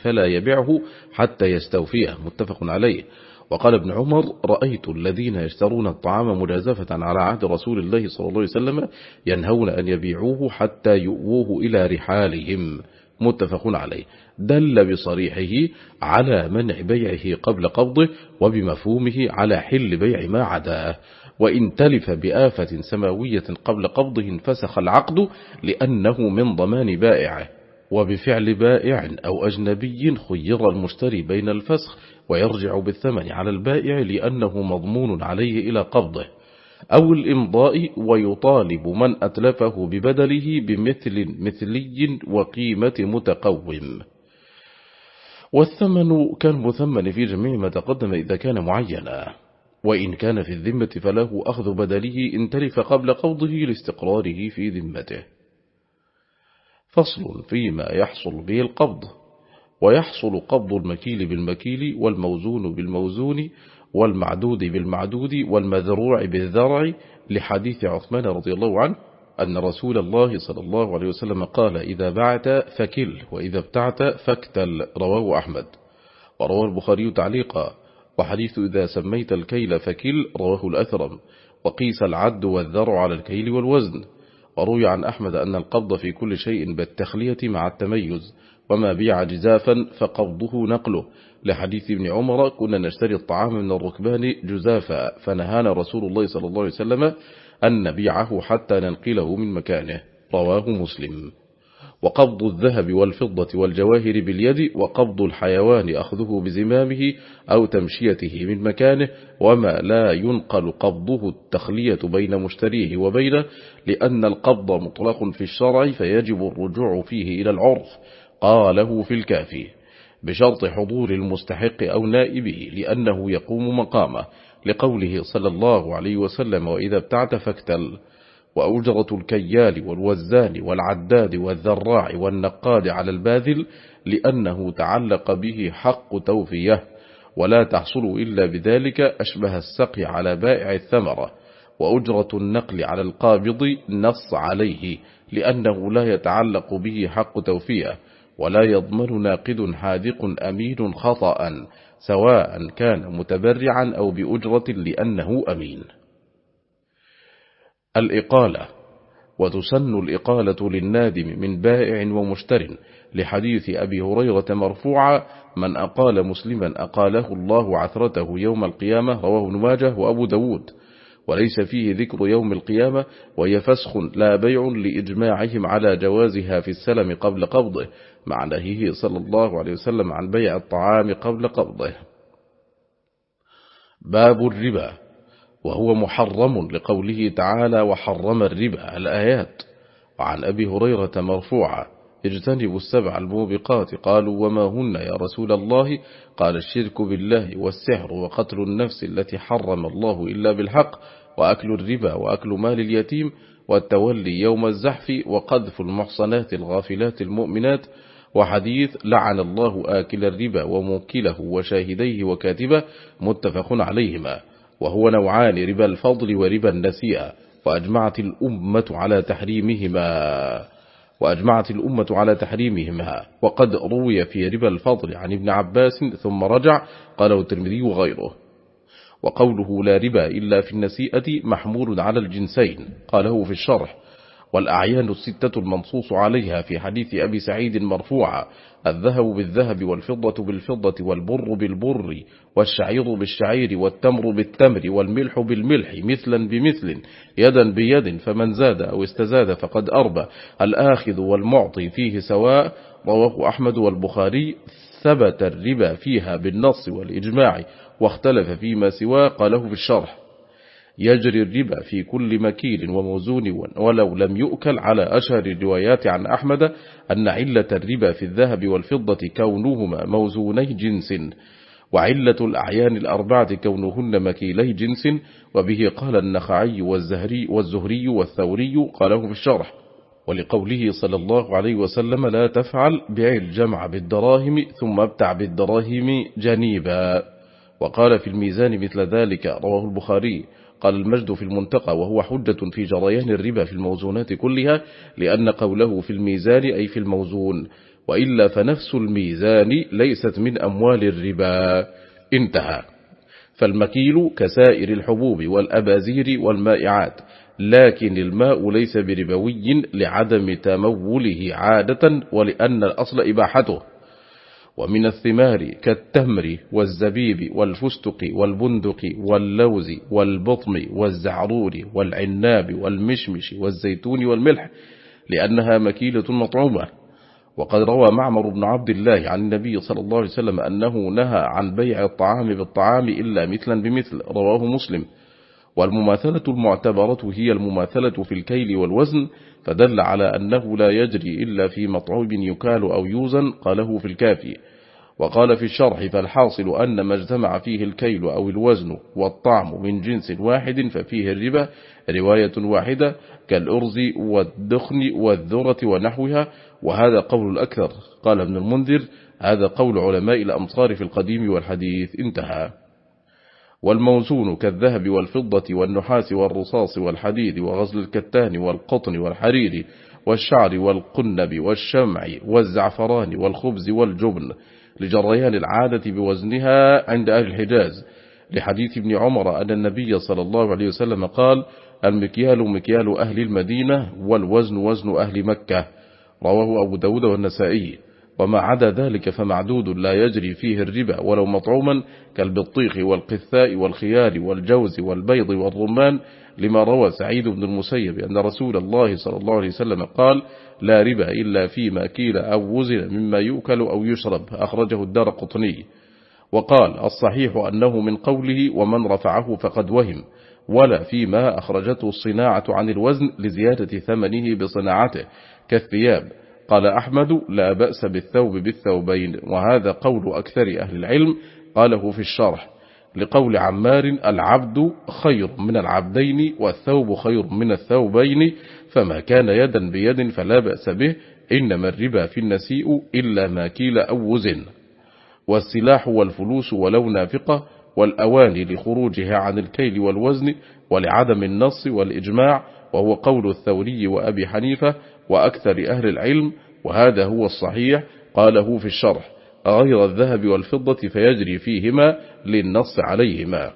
فلا يبيعه حتى يستوفيه. متفق عليه. وقال ابن عمر رأيت الذين يشترون الطعام مجازفة على عهد رسول الله صلى الله عليه وسلم ينهون أن يبيعوه حتى يؤوه إلى رحالهم. متفق عليه. دل بصريحه على منع بيعه قبل قبضه وبمفهومه على حل بيع ما عداه. وإن تلف بآفة سماوية قبل قبضه انفسخ العقد لأنه من ضمان بائعه. وبفعل بائع أو أجنبي خير المشتري بين الفسخ ويرجع بالثمن على البائع لأنه مضمون عليه إلى قبضه. أو الإمضاء ويطالب من أتلفه ببدله بمثل مثلي وقيمة متقوم. والثمن كالمثمن في جميع ما تقدم إذا كان معينا. وإن كان في الذمة فله أخذ بدله إن تلف قبل قوضه لاستقراره في ذمته. فصل فيما يحصل به القبض. ويحصل قبض المكيل بالمكيل والموزون بالموزون والمعدود بالمعدود والمذروع بالذرع لحديث عثمان رضي الله عنه أن رسول الله صلى الله عليه وسلم قال إذا بعت فكل وإذا ابتعت فاكتل. رواه أحمد. ورواه البخاري تعليقا. وحديث إذا سميت الكيل فكل رواه الأثرم. وقيس العد والذرع على الكيل والوزن. وروي عن أحمد أن القبض في كل شيء بالتخلية مع التميز. وما بيع جزافا فقبضه نقله. لحديث ابن عمر كنا نشتري الطعام من الركبان جزافا فنهانا رسول الله صلى الله عليه وسلم أن نبيعه حتى ننقله من مكانه. رواه مسلم. وقبض الذهب والفضة والجواهر باليد وقبض الحيوان أخذه بزمامه أو تمشيته من مكانه وما لا ينقل قبضه التخلية بين مشتريه وبينه لأن القبض مطلق في الشرع فيجب الرجوع فيه إلى العرف. قاله في الكافي. بشرط حضور المستحق أو نائبه لأنه يقوم مقامه لقوله صلى الله عليه وسلم وإذا ابتعت فاكتل وأجرة الكيال والوزان والعداد والذراع والنقاد على الباذل لأنه تعلق به حق توفية. ولا تحصل إلا بذلك أشبه السقي على بائع الثمرة. وأجرة النقل على القابض نص عليه لأنه لا يتعلق به حق توفية. ولا يضمن ناقد حاذق أمين خطأ سواء كان متبرعا أو بأجرة لأنه أمين. الإقالة. وتسن الإقالة للنادم من بائع ومشتر. لحديث أبي هريرة مرفوعا من أقال مسلما أقاله الله عثرته يوم القيامة رواه نواجه وأبو داود. وليس فيه ذكر يوم القيامة وهي فسخ لا بيع لإجماعهم على جوازها في السلم قبل قبضه. مع نهيه صلى الله عليه وسلم عن بيع الطعام قبل قبضه. باب الربا وهو محرم لقوله تعالى وحرم الربا الآيات. وعن أبي هريرة مرفوعة اجتنبوا السبع الموبقات قالوا وما هن يا رسول الله؟ قال الشرك بالله والسحر وقتل النفس التي حرم الله إلا بالحق وأكل الربا وأكل مال اليتيم والتولي يوم الزحف وقذف المحصنات الغافلات المؤمنات وحديث لعن الله آكل الربا وموكله وشاهديه وكاتبه متفق عليهما وهو نوعان ربا الفضل وربا النسيئة وأجمعت الأمة على تحريمهما وأجمعت الأمة على تحريمهما. وقد روي في ربا الفضل عن ابن عباس ثم رجع قاله الترمذي وغيره. وقوله لا ربا إلا في النسيئة محمول على الجنسين قاله في الشرح. والأعيان الستة المنصوص عليها في حديث أبي سعيد مرفوعة الذهب بالذهب والفضة بالفضة والبر بالبر والشعير بالشعير والتمر بالتمر والملح بالملح مثلا بمثل يدا بيد فمن زاد أو استزاد فقد أربى. الآخذ والمعطي فيه سواء رواه أحمد والبخاري ثبت الربا فيها بالنص والإجماع واختلف فيما سواه قاله في الشرح. يجري الربا في كل مكيل وموزون ولو لم يؤكل على أشهر الروايات عن أحمد أن علة الربا في الذهب والفضة كونهما موزوني جنس وعلة الأعيان الأربعة كونهن مكيلي جنس وبه قال النخعي والزهري والزهري والثوري قاله في الشرح ولقوله صلى الله عليه وسلم لا تفعل بيع الجمع بالدراهم ثم ابتع بالدراهم جنيبا وقال في الميزان مثل ذلك رواه البخاري قال المجد في المنتقى وهو حجة في جريان الربا في الموزونات كلها لأن قوله في الميزان أي في الموزون وإلا فنفس الميزان ليست من أموال الربا. انتهى. فالمكيل كسائر الحبوب والأبازير والمائعات لكن الماء ليس بربوي لعدم تموله عادة ولأن الأصل إباحته. ومن الثمار كالتمر والزبيب والفستق والبندق واللوز والبطم والزعرور والعناب والمشمش والزيتون والملح لأنها مكيلة مطعومة. وقد روى معمر بن عبد الله عن النبي صلى الله عليه وسلم أنه نهى عن بيع الطعام بالطعام إلا مثلا بمثل رواه مسلم. والمماثلة المعتبرة هي المماثلة في الكيل والوزن فدل على أنه لا يجري إلا في مطعوب يكال أو يوزن قاله في الكافي. وقال في الشرح فالحاصل أن ما اجتمع فيه الكيل أو الوزن والطعم من جنس واحد ففيه الربا رواية واحدة كالأرز والدخن والذرة ونحوها وهذا قول الأكثر. قال ابن المنذر هذا قول علماء الأمصار في القديم والحديث. انتهى. والموزون كالذهب والفضة والنحاس والرصاص والحديد وغزل الكتان والقطن والحرير والشعر والقنب والشمع والزعفران والخبز والجبن لجريان العادة بوزنها عند أهل الحجاز. لحديث ابن عمر أن النبي صلى الله عليه وسلم قال المكيال مكيال أهل المدينة والوزن وزن أهل مكة. رواه أبو داود والنسائي. وما عدا ذلك فمعدود لا يجري فيه الربا ولو مطعوما كالبطيخ والقثاء والخيار والجوز والبيض والرمان. لما روى سعيد بن المسيب أن رسول الله صلى الله عليه وسلم قال لا ربا إلا فيما كيل أو وزن مما يؤكل أو يشرب. أخرجه الدار قطني. وقال الصحيح أنه من قوله ومن رفعه فقد وهم ولا فيما أخرجته الصناعة عن الوزن لزيادة ثمنه بصناعته كالثياب. قال أحمد لا بأس بالثوب بالثوبين وهذا قول أكثر أهل العلم قاله في الشرح. لقول عمار العبد خير من العبدين والثوب خير من الثوبين. فما كان يدا بيد فلا بأس به إنما الربا في النسيء إلا ما كيل أو وزن. والسلاح والفلوس ولو نافقة والأواني لخروجها عن الكيل والوزن ولعدم النص والإجماع وهو قول الثوري وأبي حنيفة وأكثر أهل العلم وهذا هو الصحيح قاله في الشرح غير الذهب والفضة فيجري فيهما للنص عليهما.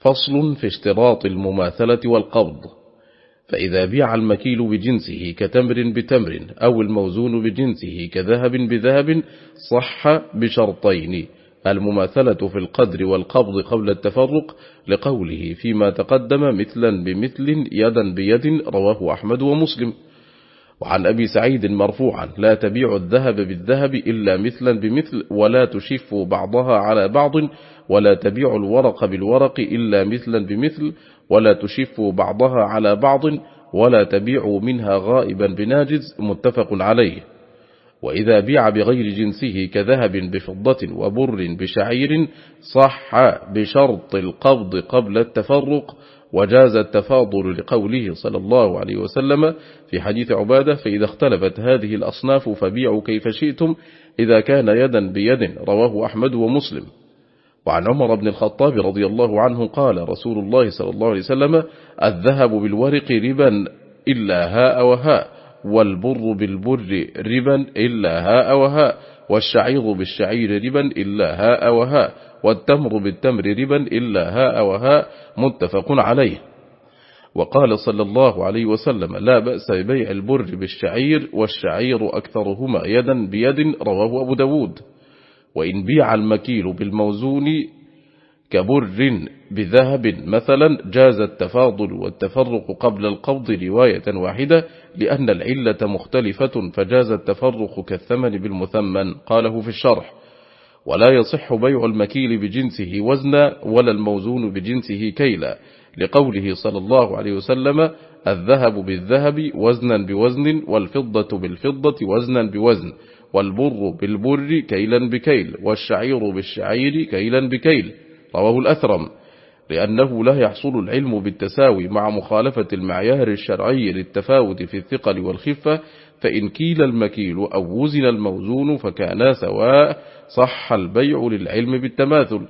فصل في اشتراط المماثلة والقبض. فإذا بيع المكيل بجنسه كتمر بتمر أو الموزون بجنسه كذهب بذهب صح بشرطين. المماثلة في القدر والقبض قبل التفرق لقوله فيما تقدم مثلا بمثل يدا بيد رواه أحمد ومسلم. وعن أبي سعيد مرفوعا لا تبيع الذهب بالذهب إلا مثلا بمثل ولا تشف بعضها على بعض ولا تبيع الورق بالورق إلا مثلا بمثل ولا تشف بعضها على بعض ولا تبيع منها غائبا بناجز متفق عليه. وإذا بيع بغير جنسه كذهب بفضة وبر بشعير صح بشرط القبض قبل التفرق وجاز التفاضل لقوله صلى الله عليه وسلم في حديث عبادة فإذا اختلفت هذه الأصناف فبيعوا كيف شئتم إذا كان يدا بيد رواه أحمد ومسلم. وعن عمر بن الخطاب رضي الله عنه قال رسول الله صلى الله عليه وسلم الذهب بالورق ربا إلا هاء وهاء والبر بالبر ربا إلا هاء وهاء والشعير بالشعير ربا إلا هاء وهاء والتمر بالتمر ربا إلا هاء وهاء متفق عليه. وقال صلى الله عليه وسلم لا بأس ببيع البر بالشعير والشعير أكثرهما يدا بيد رواه أبو داود. وإن بيع المكيل بالموزون كبر بذهب مثلا جاز التفاضل والتفرق قبل القبض رواية واحدة لأن العلة مختلفة فجاز التفرق كالثمن بالمثمن قاله في الشرح. ولا يصح بيع المكيل بجنسه وزنا ولا الموزون بجنسه كيلا. لقوله صلى الله عليه وسلم الذهب بالذهب وزنا بوزن والفضة بالفضة وزنا بوزن. والبر بالبر كيلا بكيل والشعير بالشعير كيلا بكيل رواه الأثرم لأنه لا يحصل العلم بالتساوي مع مخالفة المعيار الشرعي للتفاوت في الثقل والخفة فإن كيل المكيل أو وزن الموزون فكانا سواء صح البيع للعلم بالتماثل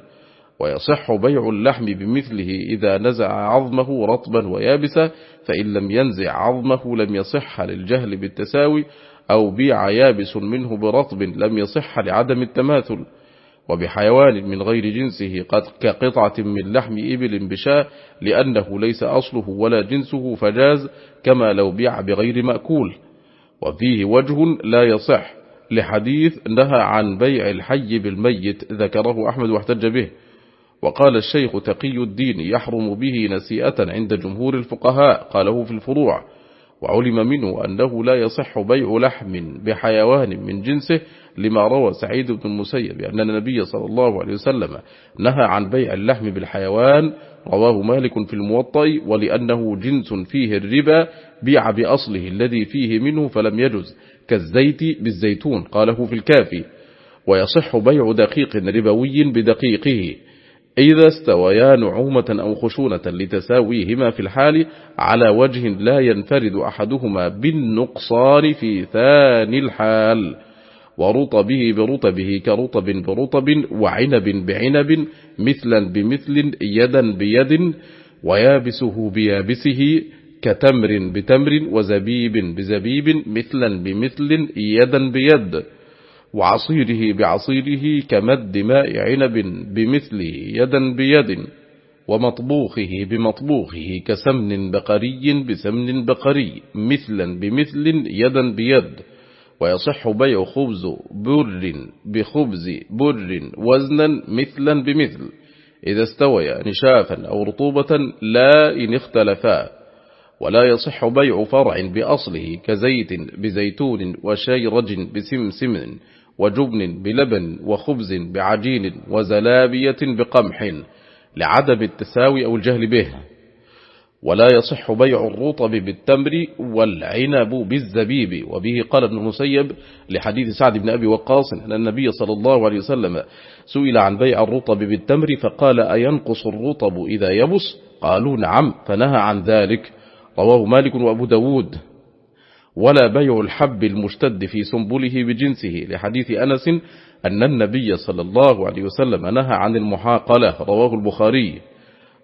ويصح بيع اللحم بمثله إذا نزع عظمه رطبا ويابسا فإن لم ينزع عظمه لم يصح للجهل بالتساوي أو بيع يابس منه برطب لم يصح لعدم التماثل وبحيوان من غير جنسه قد كقطعة من لحم إبل بشاء لأنه ليس أصله ولا جنسه فجاز كما لو بيع بغير مأكول. وفيه وجه لا يصح لحديث نهى عن بيع الحي بالميت ذكره أحمد واحتج به. وقال الشيخ تقي الدين يحرم به نسيئة عند جمهور الفقهاء قاله في الفروع. وعلم منه أنه لا يصح بيع لحم بحيوان من جنسه لما روى سعيد بن المسيب أن النبي صلى الله عليه وسلم نهى عن بيع اللحم بالحيوان رواه مالك في الموطأ ولأنه جنس فيه الربا بيع بأصله الذي فيه منه فلم يجز كالزيت بالزيتون قاله في الكافي. ويصح بيع دقيق ربوي بدقيقه. إذا استويا نعومة أو خشونة لتساويهما في الحال على وجه لا ينفرد أحدهما بالنقصان في ثاني الحال ورطبه برطبه كرطب برطب وعنب بعنب مثلا بمثل يدا بيد ويابسه بيابسه كتمر بتمر وزبيب بزبيب مثلا بمثل يدا بيد. وعصيره بعصيره كمد ماء عنب بمثله يدا بيد ومطبوخه بمطبوخه كسمن بقري بسمن بقري مثلا بمثل يدا بيد ويصح بيع خبز بر بخبز بر وزنا مثلا بمثل إذا استويا نشافا أو رطوبة لا إن اختلفا ولا يصح بيع فرع بأصله كزيت بزيتون وشيرج بسمسم وجبن بلبن وخبز بعجين وزلابية بقمح لعدم التساوي أو الجهل به. ولا يصح بيع الرطب بالتمر والعنب بالزبيب. وبه قال ابن المسيب لحديث سعد بن أبي وقاص أن النبي صلى الله عليه وسلم سئل عن بيع الرطب بالتمر فقال أينقص الرطب إذا يبس قالوا نعم فنهى عن ذلك. رواه مالك وأبو داود. ولا بيع الحب المشتد في سنبله بجنسه. لحديث أنس أن النبي صلى الله عليه وسلم نهى عن المحاقلة رواه البخاري.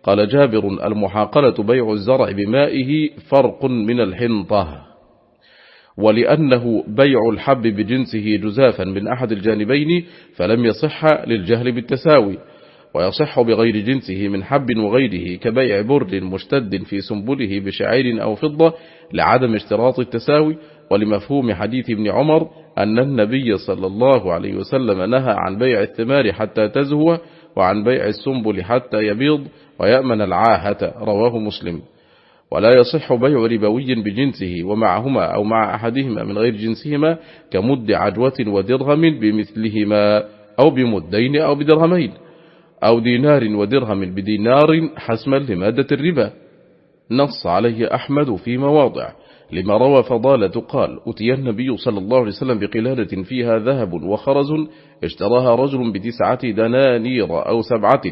قال جابر المحاقلة بيع الزرع بمائه فرق من الحنطة. ولأنه بيع الحب بجنسه جزافا من أحد الجانبين فلم يصح للجهل بالتساوي. ويصح بغير جنسه من حب وغيره كبيع برد مشتد في سنبله بشعير أو فضة لعدم اشتراط التساوي. ولمفهوم حديث ابن عمر أن النبي صلى الله عليه وسلم نهى عن بيع الثمار حتى تزهو وعن بيع السنبل حتى يبيض ويأمن العاهة رواه مسلم. ولا يصح بيع ربوي بجنسه ومعهما أو مع أحدهما من غير جنسهما كمد عجوة ودرهم بمثلهما أو بمدين أو بدرهمين. أو دينار ودرهم بدينار حسما لمادة الربا. نص عليه أحمد في مواضع. لما روى فضالة قال أتي النبي صلى الله عليه وسلم بقلالة فيها ذهب وخرز اشتراها رجل بتسعة دنانير أو سبعة.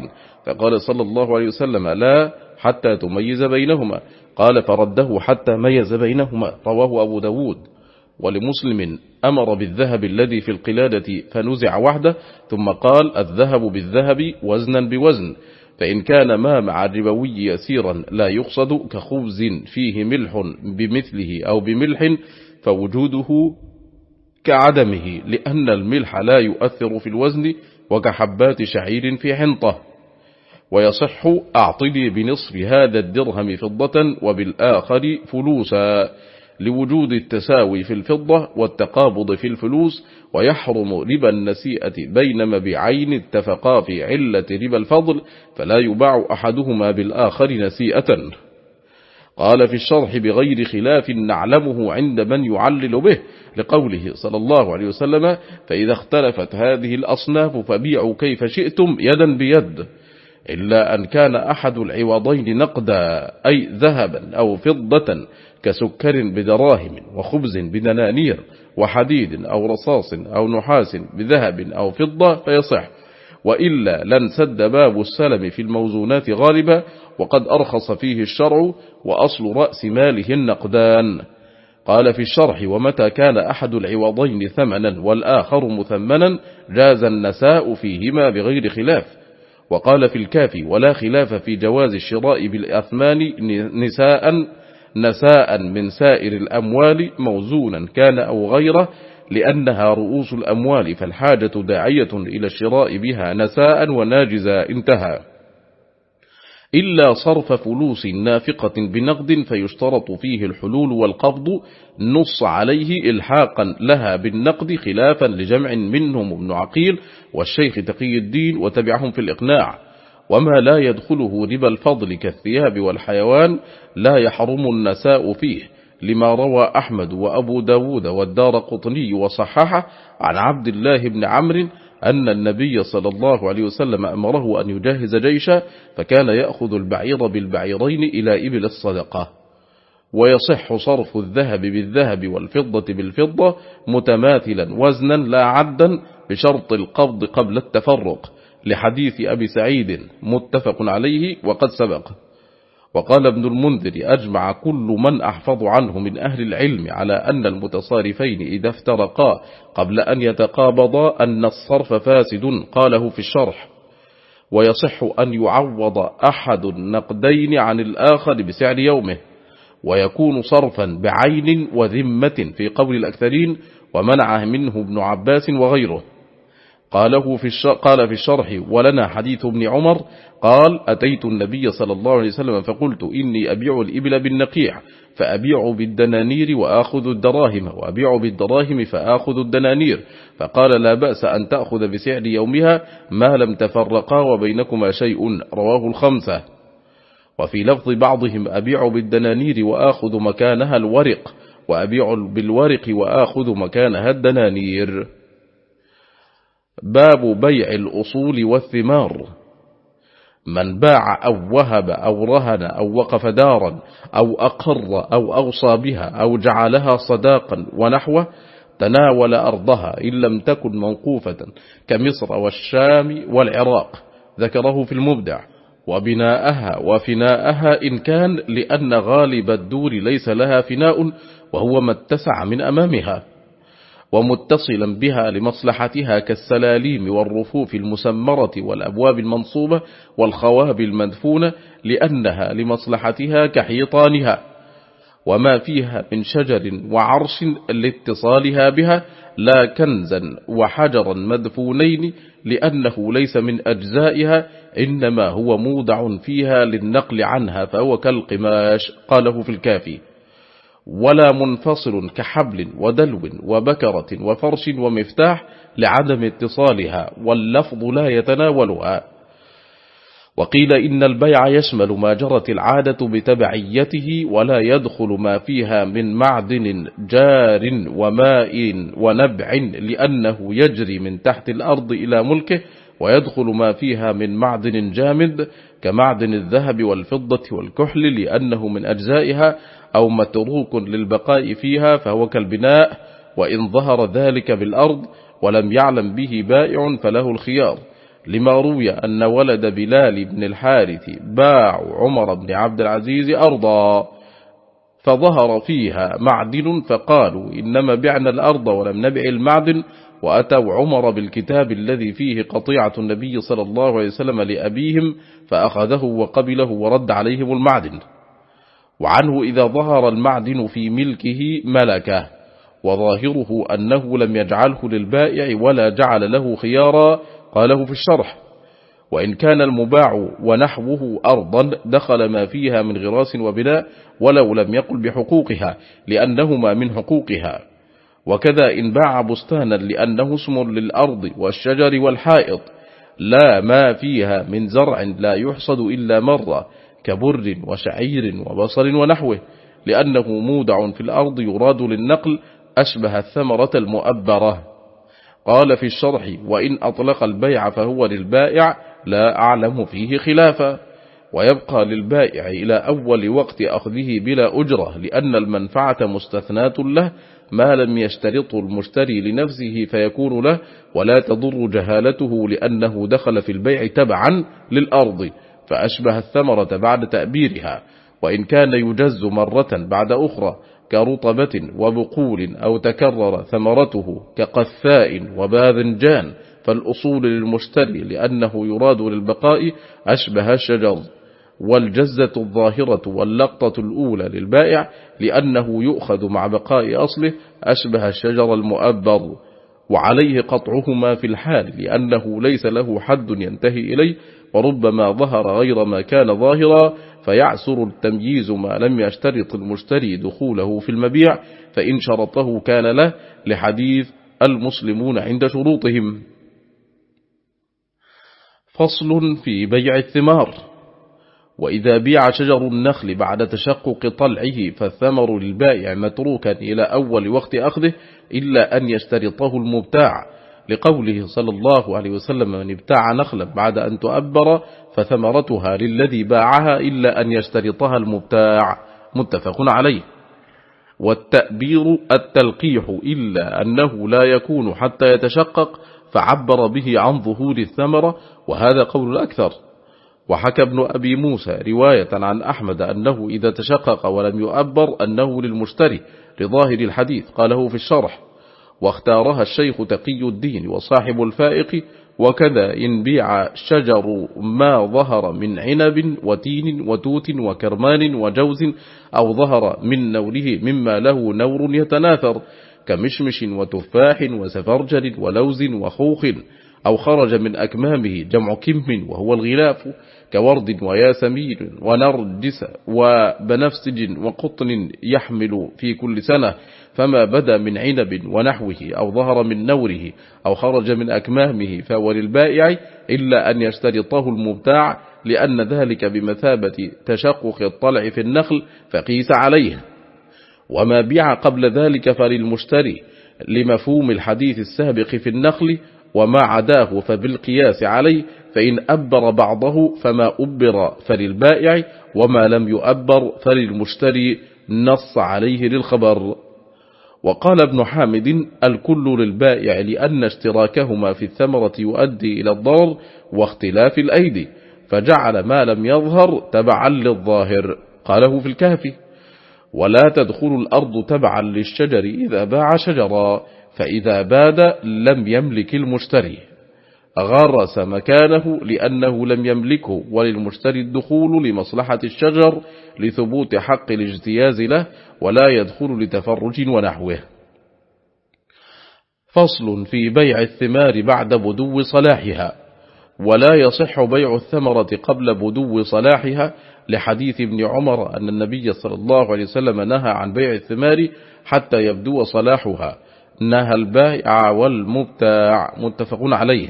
فقال صلى الله عليه وسلم لا حتى تميز بينهما. قال فرده حتى ميز بينهما. رواه أبو داود. ولمسلم أمر بالذهب الذي في القلادة فنزع وحده ثم قال الذهب بالذهب وزنا بوزن فإن كان ما مع الربوي يسيرا لا يقصد كخبز فيه ملح بمثله أو بملح فوجوده كعدمه لأن الملح لا يؤثر في الوزن وكحبات شعير في حنطة. ويصح أعطني بنصف هذا الدرهم فضة وبالآخر فلوسا. لوجود التساوي في الفضة والتقابض في الفلوس ويحرم ربا النسيئة بين مبيعين اتفقا في علة ربا الفضل فلا يباع أحدهما بالآخر نسيئة. قال في الشرح بغير خلاف نعلمه عند من يعلل به لقوله صلى الله عليه وسلم فإذا اختلفت هذه الأصناف فبيعوا كيف شئتم يدا بيد إلا أن كان أحد العوضين نقدا أي ذهبا أو فضة كسكر بدراهم وخبز بدنانير وحديد أو رصاص أو نحاس بذهب أو فضة فيصح. وإلا لن سد باب السلم في الموزونات غالبا وقد أرخص فيه الشرع وأصل رأس ماله النقدان. قال في الشرح ومتى كان أحد العوضين ثمنا والآخر مثمنا جاز النساء فيهما بغير خلاف. وقال في الكافي ولا خلاف في جواز الشراء بالأثمان نساء نساء من سائر الأموال موزونا كان أو غيره لأنها رؤوس الأموال فالحاجة داعية إلى الشراء بها نساء وناجزا انتهى. إلا صرف فلوس نافقة بنقد فيشترط فيه الحلول والقبض نص عليه إلحاقا لها بالنقد خلافا لجمع منهم ابن عقيل والشيخ تقي الدين وتبعهم في الإقناع. وما لا يدخله ربا الفضل كالثياب والحيوان لا يحرم النساء فيه لما روى أحمد وأبو داود والدار قطني وصححه عن عبد الله بن عمرو أن النبي صلى الله عليه وسلم أمره أن يجهز جيشا فكان يأخذ البعير بالبعيرين إلى إبل الصدقة. ويصح صرف الذهب بالذهب والفضة بالفضة متماثلا وزنا لا عدا بشرط القبض قبل التفرق. لحديث أبي سعيد متفق عليه وقد سبق. وقال ابن المنذر أجمع كل من أحفظ عنه من أهل العلم على أن المتصارفين إذا افترقا قبل أن يتقابضا أن الصرف فاسد قاله في الشرح. ويصح أن يعوض أحد النقدين عن الآخر بسعر يومه. ويكون صرفا بعين وذمة في قول الأكثرين ومنعه منه ابن عباس وغيره. قاله في قال في الشرح ولنا حديث ابن عمر قال أتيت النبي صلى الله عليه وسلم فقلت إني أبيع الإبل بالنقيع فأبيع بالدنانير وآخذ الدراهم وأبيع بالدراهم فآخذ الدنانير فقال لا بأس أن تأخذ بسعر يومها ما لم تفرقا وبينكما شيء. رواه الخمسة. وفي لفظ بعضهم أبيع بالدنانير وآخذ مكانها الورق وأبيع بالورق وآخذ مكانها الدنانير. باب بيع الأصول والثمار. من باع أو وهب أو رهن أو وقف دارا أو أقر أو أوصى بها أو جعلها صداقا ونحوه تناول أرضها إن لم تكن موقوفة كمصر والشام والعراق. ذكره في المبدع. وبناءها وفناءها إن كان لأن غالب الدور ليس لها فناء وهو ما اتسع من أمامها. ومتصلا بها لمصلحتها كالسلاليم والرفوف المسمرة والأبواب المنصوبة والخواب المدفونة لأنها لمصلحتها كحيطانها. وما فيها من شجر وعرش لاتصالها بها لا كنزا وحجرا مدفونين لأنه ليس من أجزائها إنما هو مودع فيها للنقل عنها فهو كالقماش قاله في الكافي. ولا منفصل كحبل ودلو وبكرة وفرش ومفتاح لعدم اتصالها واللفظ لا يتناولها. وقيل إن البيع يشمل ما جرت العادة بتبعيته ولا يدخل ما فيها من معدن جار وماء ونبع لأنه يجري من تحت الأرض إلى ملكه ويدخل ما فيها من معدن جامد كمعدن الذهب والفضة والكحل لأنه من أجزائها أو متروك للبقاء فيها فهو كالبناء وإن ظهر ذلك بالأرض ولم يعلم به بائع فله الخيار. لما روي أن ولد بلال بن الحارث باع عمر بن عبد العزيز أرضا فظهر فيها معدن فقالوا إنما بعنا الأرض ولم نبع المعدن وأتوا عمر بالكتاب الذي فيه قطيعة النبي صلى الله عليه وسلم لأبيهم فأخذه وقبله ورد عليهم المعدن. وعنه إذا ظهر المعدن في ملكه ملكه وظاهره أنه لم يجعله للبائع ولا جعل له خيارا قاله في الشرح. وإن كان المباع ونحوه أرضا دخل ما فيها من غراس وبناء ولو لم يقل بحقوقها لأنهما من حقوقها. وكذا إن باع بستانا لأنه اسم للأرض والشجر والحائط لا ما فيها من زرع لا يحصد إلا مرة. كبر وشعير وبصر ونحوه لأنه مودع في الأرض يراد للنقل أشبه الثمرة المؤبرة. قال في الشرح وإن أطلق البيع فهو للبائع لا أعلم فيه خلافا. ويبقى للبائع إلى أول وقت أخذه بلا أجرة لأن المنفعة مستثناة له ما لم يشترطه المشتري لنفسه فيكون له ولا تضر جهالته لأنه دخل في البيع تبعا للأرض. فأشبه الثمرة بعد تأبيرها وإن كان يجز مرة بعد أخرى كرطبة وبقول أو تكرر ثمرته كقثاء وباذنجان فالأصول للمشتري لأنه يراد للبقاء أشبه الشجر والجزة الظاهرة واللقطة الأولى للبائع لأنه يؤخذ مع بقاء أصله أشبه الشجر المؤبر وعليه قطعهما في الحال لأنه ليس له حد ينتهي إليه وربما ظهر غير ما كان ظاهرا فيعسر التمييز ما لم يشترط المشتري دخوله في المبيع فإن شرطه كان له لحديث المسلمون عند شروطهم. فصل في بيع الثمار. وإذا بيع شجر النخل بعد تشقق طلعه فالثمر للبائع متروكا إلى أول وقت أخذه إلا أن يشترطه المبتاع. لقوله صلى الله عليه وسلم من ابتاع نخلا بعد أن تؤبر فثمرتها للذي باعها إلا أن يشترطها المبتاع. متفق عليه. والتأبير التلقيح إلا أنه لا يكون حتى يتشقق فعبر به عن ظهور الثمرة وهذا قول الأكثر. وحكى ابن أبي موسى رواية عن أحمد أنه إذا تشقق ولم يؤبر أنه للمشتري لظاهر الحديث قاله في الشرح. واختارها الشيخ تقي الدين وصاحب الفائق وكذا إن بيع شجر ما ظهر من عنب وتين وتوت وكرمان وجوز أو ظهر من نوره مما له نور يتناثر كمشمش وتفاح وسفرجل ولوز وخوخ. أو خرج من أكمامه جمع كم وهو الغلاف كورد وياسمين ونرجس وبنفسج وقطن يحمل في كل سنة فما بدا من عنب ونحوه أو ظهر من نوره أو خرج من أكمامه فهو للبائع إلا أن يشترطه المبتاع لأن ذلك بمثابة تشقق الطلع في النخل فقيس عليه. وما بيع قبل ذلك فللمشتري لمفهوم الحديث السابق في النخل وما عداه فبالقياس عليه فإن أبر بعضه فما أبر فللبائع وما لم يؤبر فللمشتري نص عليه للخبر. وقال ابن حامد الكل للبائع لأن اشتراكهما في الثمرة يؤدي إلى الضرر واختلاف الأيدي فجعل ما لم يظهر تبعا للظاهر. قاله في الكهف ولا تدخل الأرض تبعا للشجر إذا باع شجرا. فإذا باد لم يملك المشتري. غرس مكانه لأنه لم يملكه وللمشتري الدخول لمصلحة الشجر لثبوت حق الاجتياز له ولا يدخل لتفرج ونحوه. فصل في بيع الثمار بعد بدو صلاحها. ولا يصح بيع الثمرة قبل بدو صلاحها. لحديث ابن عمر أن النبي صلى الله عليه وسلم نهى عن بيع الثمار حتى يبدو صلاحها. نهى البائع والمبتاع متفق عليه.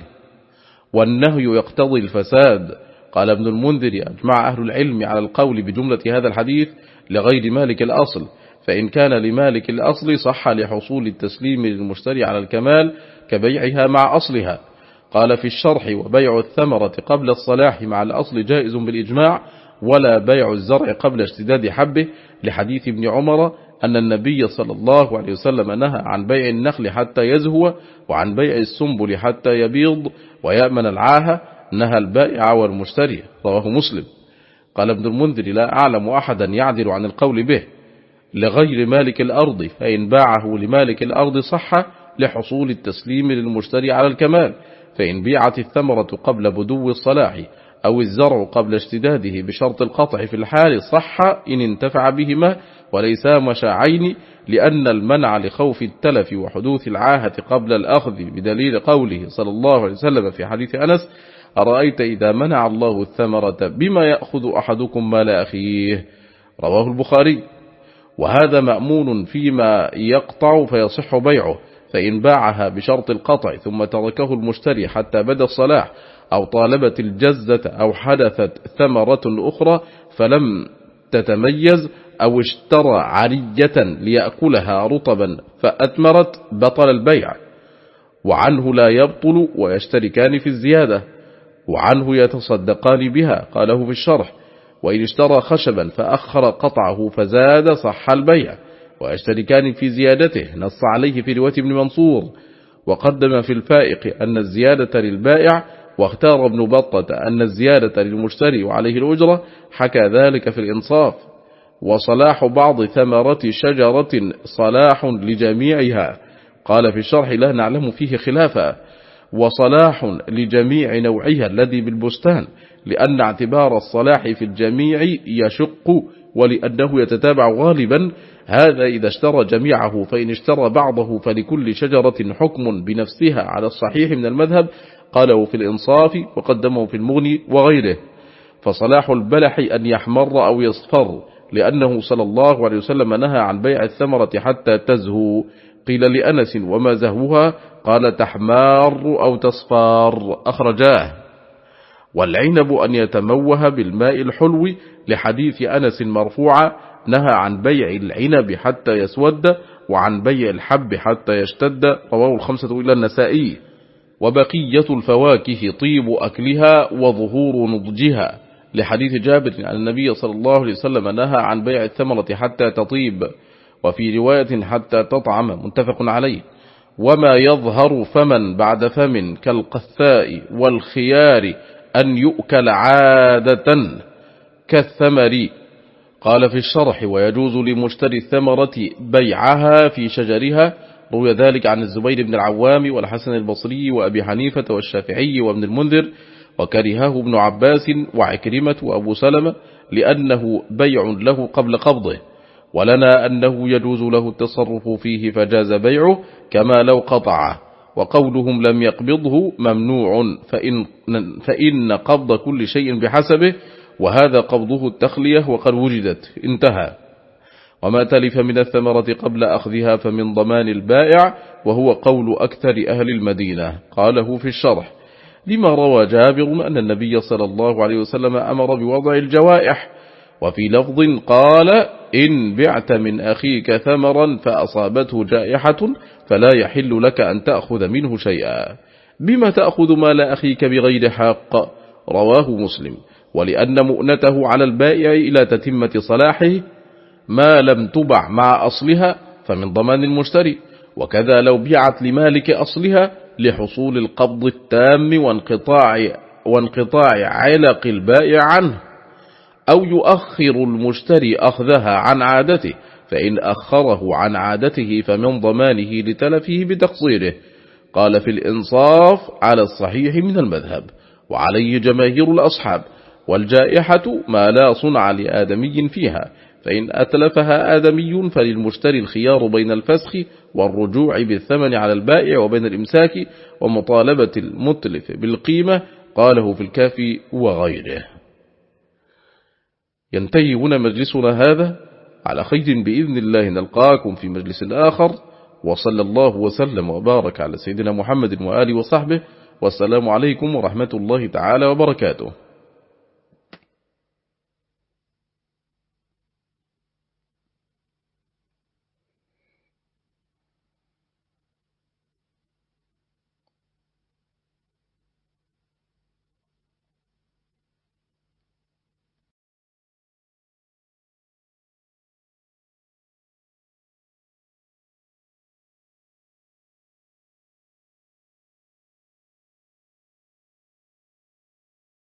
والنهي يقتضي الفساد. قال ابن المنذر أجمع أهل العلم على القول بجملة هذا الحديث لغير مالك الأصل فإن كان لمالك الأصل صح لحصول التسليم للمشتري على الكمال كبيعها مع أصلها. قال في الشرح وبيع الثمرة قبل الصلاح مع الأصل جائز بالإجماع ولا بيع الزرع قبل اشتداد حبه لحديث ابن عمر أن النبي صلى الله عليه وسلم نهى عن بيع النخل حتى يزهو وعن بيع السنبل حتى يبيض ويأمن العاهة نهى البائع والمشتري رواه مسلم. قال ابن المنذر لا أعلم أحدا يعدل عن القول به لغير مالك الأرض فإن باعه لمالك الأرض صح لحصول التسليم للمشتري على الكمال فإن بيعت الثمرة قبل بدو الصلاح أو الزرع قبل اشتداده بشرط القطع في الحال صح إن انتفع بهما وليسا مشاعين لأن المنع لخوف التلف وحدوث العاهة قبل الأخذ بدليل قوله صلى الله عليه وسلم في حديث أنس أرأيت إذا منع الله الثمرة بما يأخذ أحدكم مال أخيه؟ رواه البخاري. وهذا مأمون فيما يقطع فيصح بيعه فإن باعها بشرط القطع ثم تركه المشتري حتى بدا الصلاح أو طالبت الجزة أو حدثت ثمرة أخرى فلم تتميز أو اشترى عرية ليأكلها رطبا فأتمرت بطل البيع وعنه لا يبطل ويشتركان في الزيادة وعنه يتصدقان بها قاله في الشرح وإن اشترى خشبا فأخر قطعه فزاد صح البيع ويشتركان في زيادته نص عليه في رواية ابن منصور وقدم في الفائق أن الزيادة للبائع واختار ابن بطة أن الزيادة للمشتري وعليه الأجرة حكى ذلك في الإنصاف. وصلاح بعض ثمرة شجرة صلاح لجميعها. قال في الشرح لا نعلم فيه خلافا. وصلاح لجميع نوعها الذي بالبستان لأن اعتبار الصلاح في الجميع يشق ولأنه يتتابع غالبا. هذا إذا اشترى جميعه فإن اشترى بعضه فلكل شجرة حكم بنفسها. على الصحيح من المذهب قاله في الإنصاف وقدمه في المغني وغيره. فصلاح البلح أن يحمر أو يصفر لأنه صلى الله عليه وسلم نهى عن بيع الثمرة حتى تزهو. قيل لأنس وما زهوها؟ قال تحمار أو تصفار. أخرجاه. والعنب أن يتموه بالماء الحلو لحديث أنس مرفوعا نهى عن بيع العنب حتى يسود وعن بيع الحب حتى يشتد. رواه الخمسة إلى النسائي. وبقية الفواكه طيب أكلها وظهور نضجها. لحديث جابر أن النبي صلى الله عليه وسلم نهى عن بيع الثمرة حتى تطيب وفي رواية حتى تطعم متفق عليه. وما يظهر فمن بعد فم كالقثاء والخيار أن يؤكل عادة كالثمر. قال في الشرح ويجوز لمشتري الثمرة بيعها في شجرها روي ذلك عن الزبير بن العوام والحسن البصري وأبي حنيفة والشافعي وابن المنذر وكرهاه ابن عباس وعكرمة وأبو سلمة لأنه بيع له قبل قبضه ولنا أنه يجوز له التصرف فيه فجاز بيعه كما لو قطعه وقولهم لم يقبضه ممنوع فإن, فإن قبض كل شيء بحسبه وهذا قبضه التخلية وقد وجدت انتهى. وما تلف من الثمرة قبل أخذها فمن ضمان البائع وهو قول أكثر أهل المدينة. قاله في الشرح. لما روى جابر أن النبي صلى الله عليه وسلم أمر بوضع الجوائح وفي لفظ قال إن بعت من أخيك ثمرا فأصابته جائحة فلا يحل لك أن تأخذ منه شيئا. بما تأخذ مال أخيك بغير حق؟ رواه مسلم. ولأن مؤنته على البائع إلى تتمة صلاحه ما لم تبع مع أصلها فمن ضمان المشتري. وكذا لو بيعت لمالك أصلها لحصول القبض التام وانقطاع, وانقطاع علق البائع عنه. أو يؤخر المشتري أخذها عن عادته فإن أخره عن عادته فمن ضمانه لتلفه بتقصيره. قال في الإنصاف على الصحيح من المذهب. وعليه جماهير الأصحاب. والجائحة ما لا صنع لآدمي فيها. فإن أتلفها آدمي فللمشتري الخيار بين الفسخ والرجوع بالثمن على البائع وبين الإمساك ومطالبة المتلف بالقيمة قاله في الكافي وغيره. ينتهي هنا مجلسنا هذا. على خير بإذن الله نلقاكم في مجلس آخر. وصلى الله وسلم وبارك على سيدنا محمد وآله وصحبه. والسلام عليكم ورحمة الله تعالى وبركاته.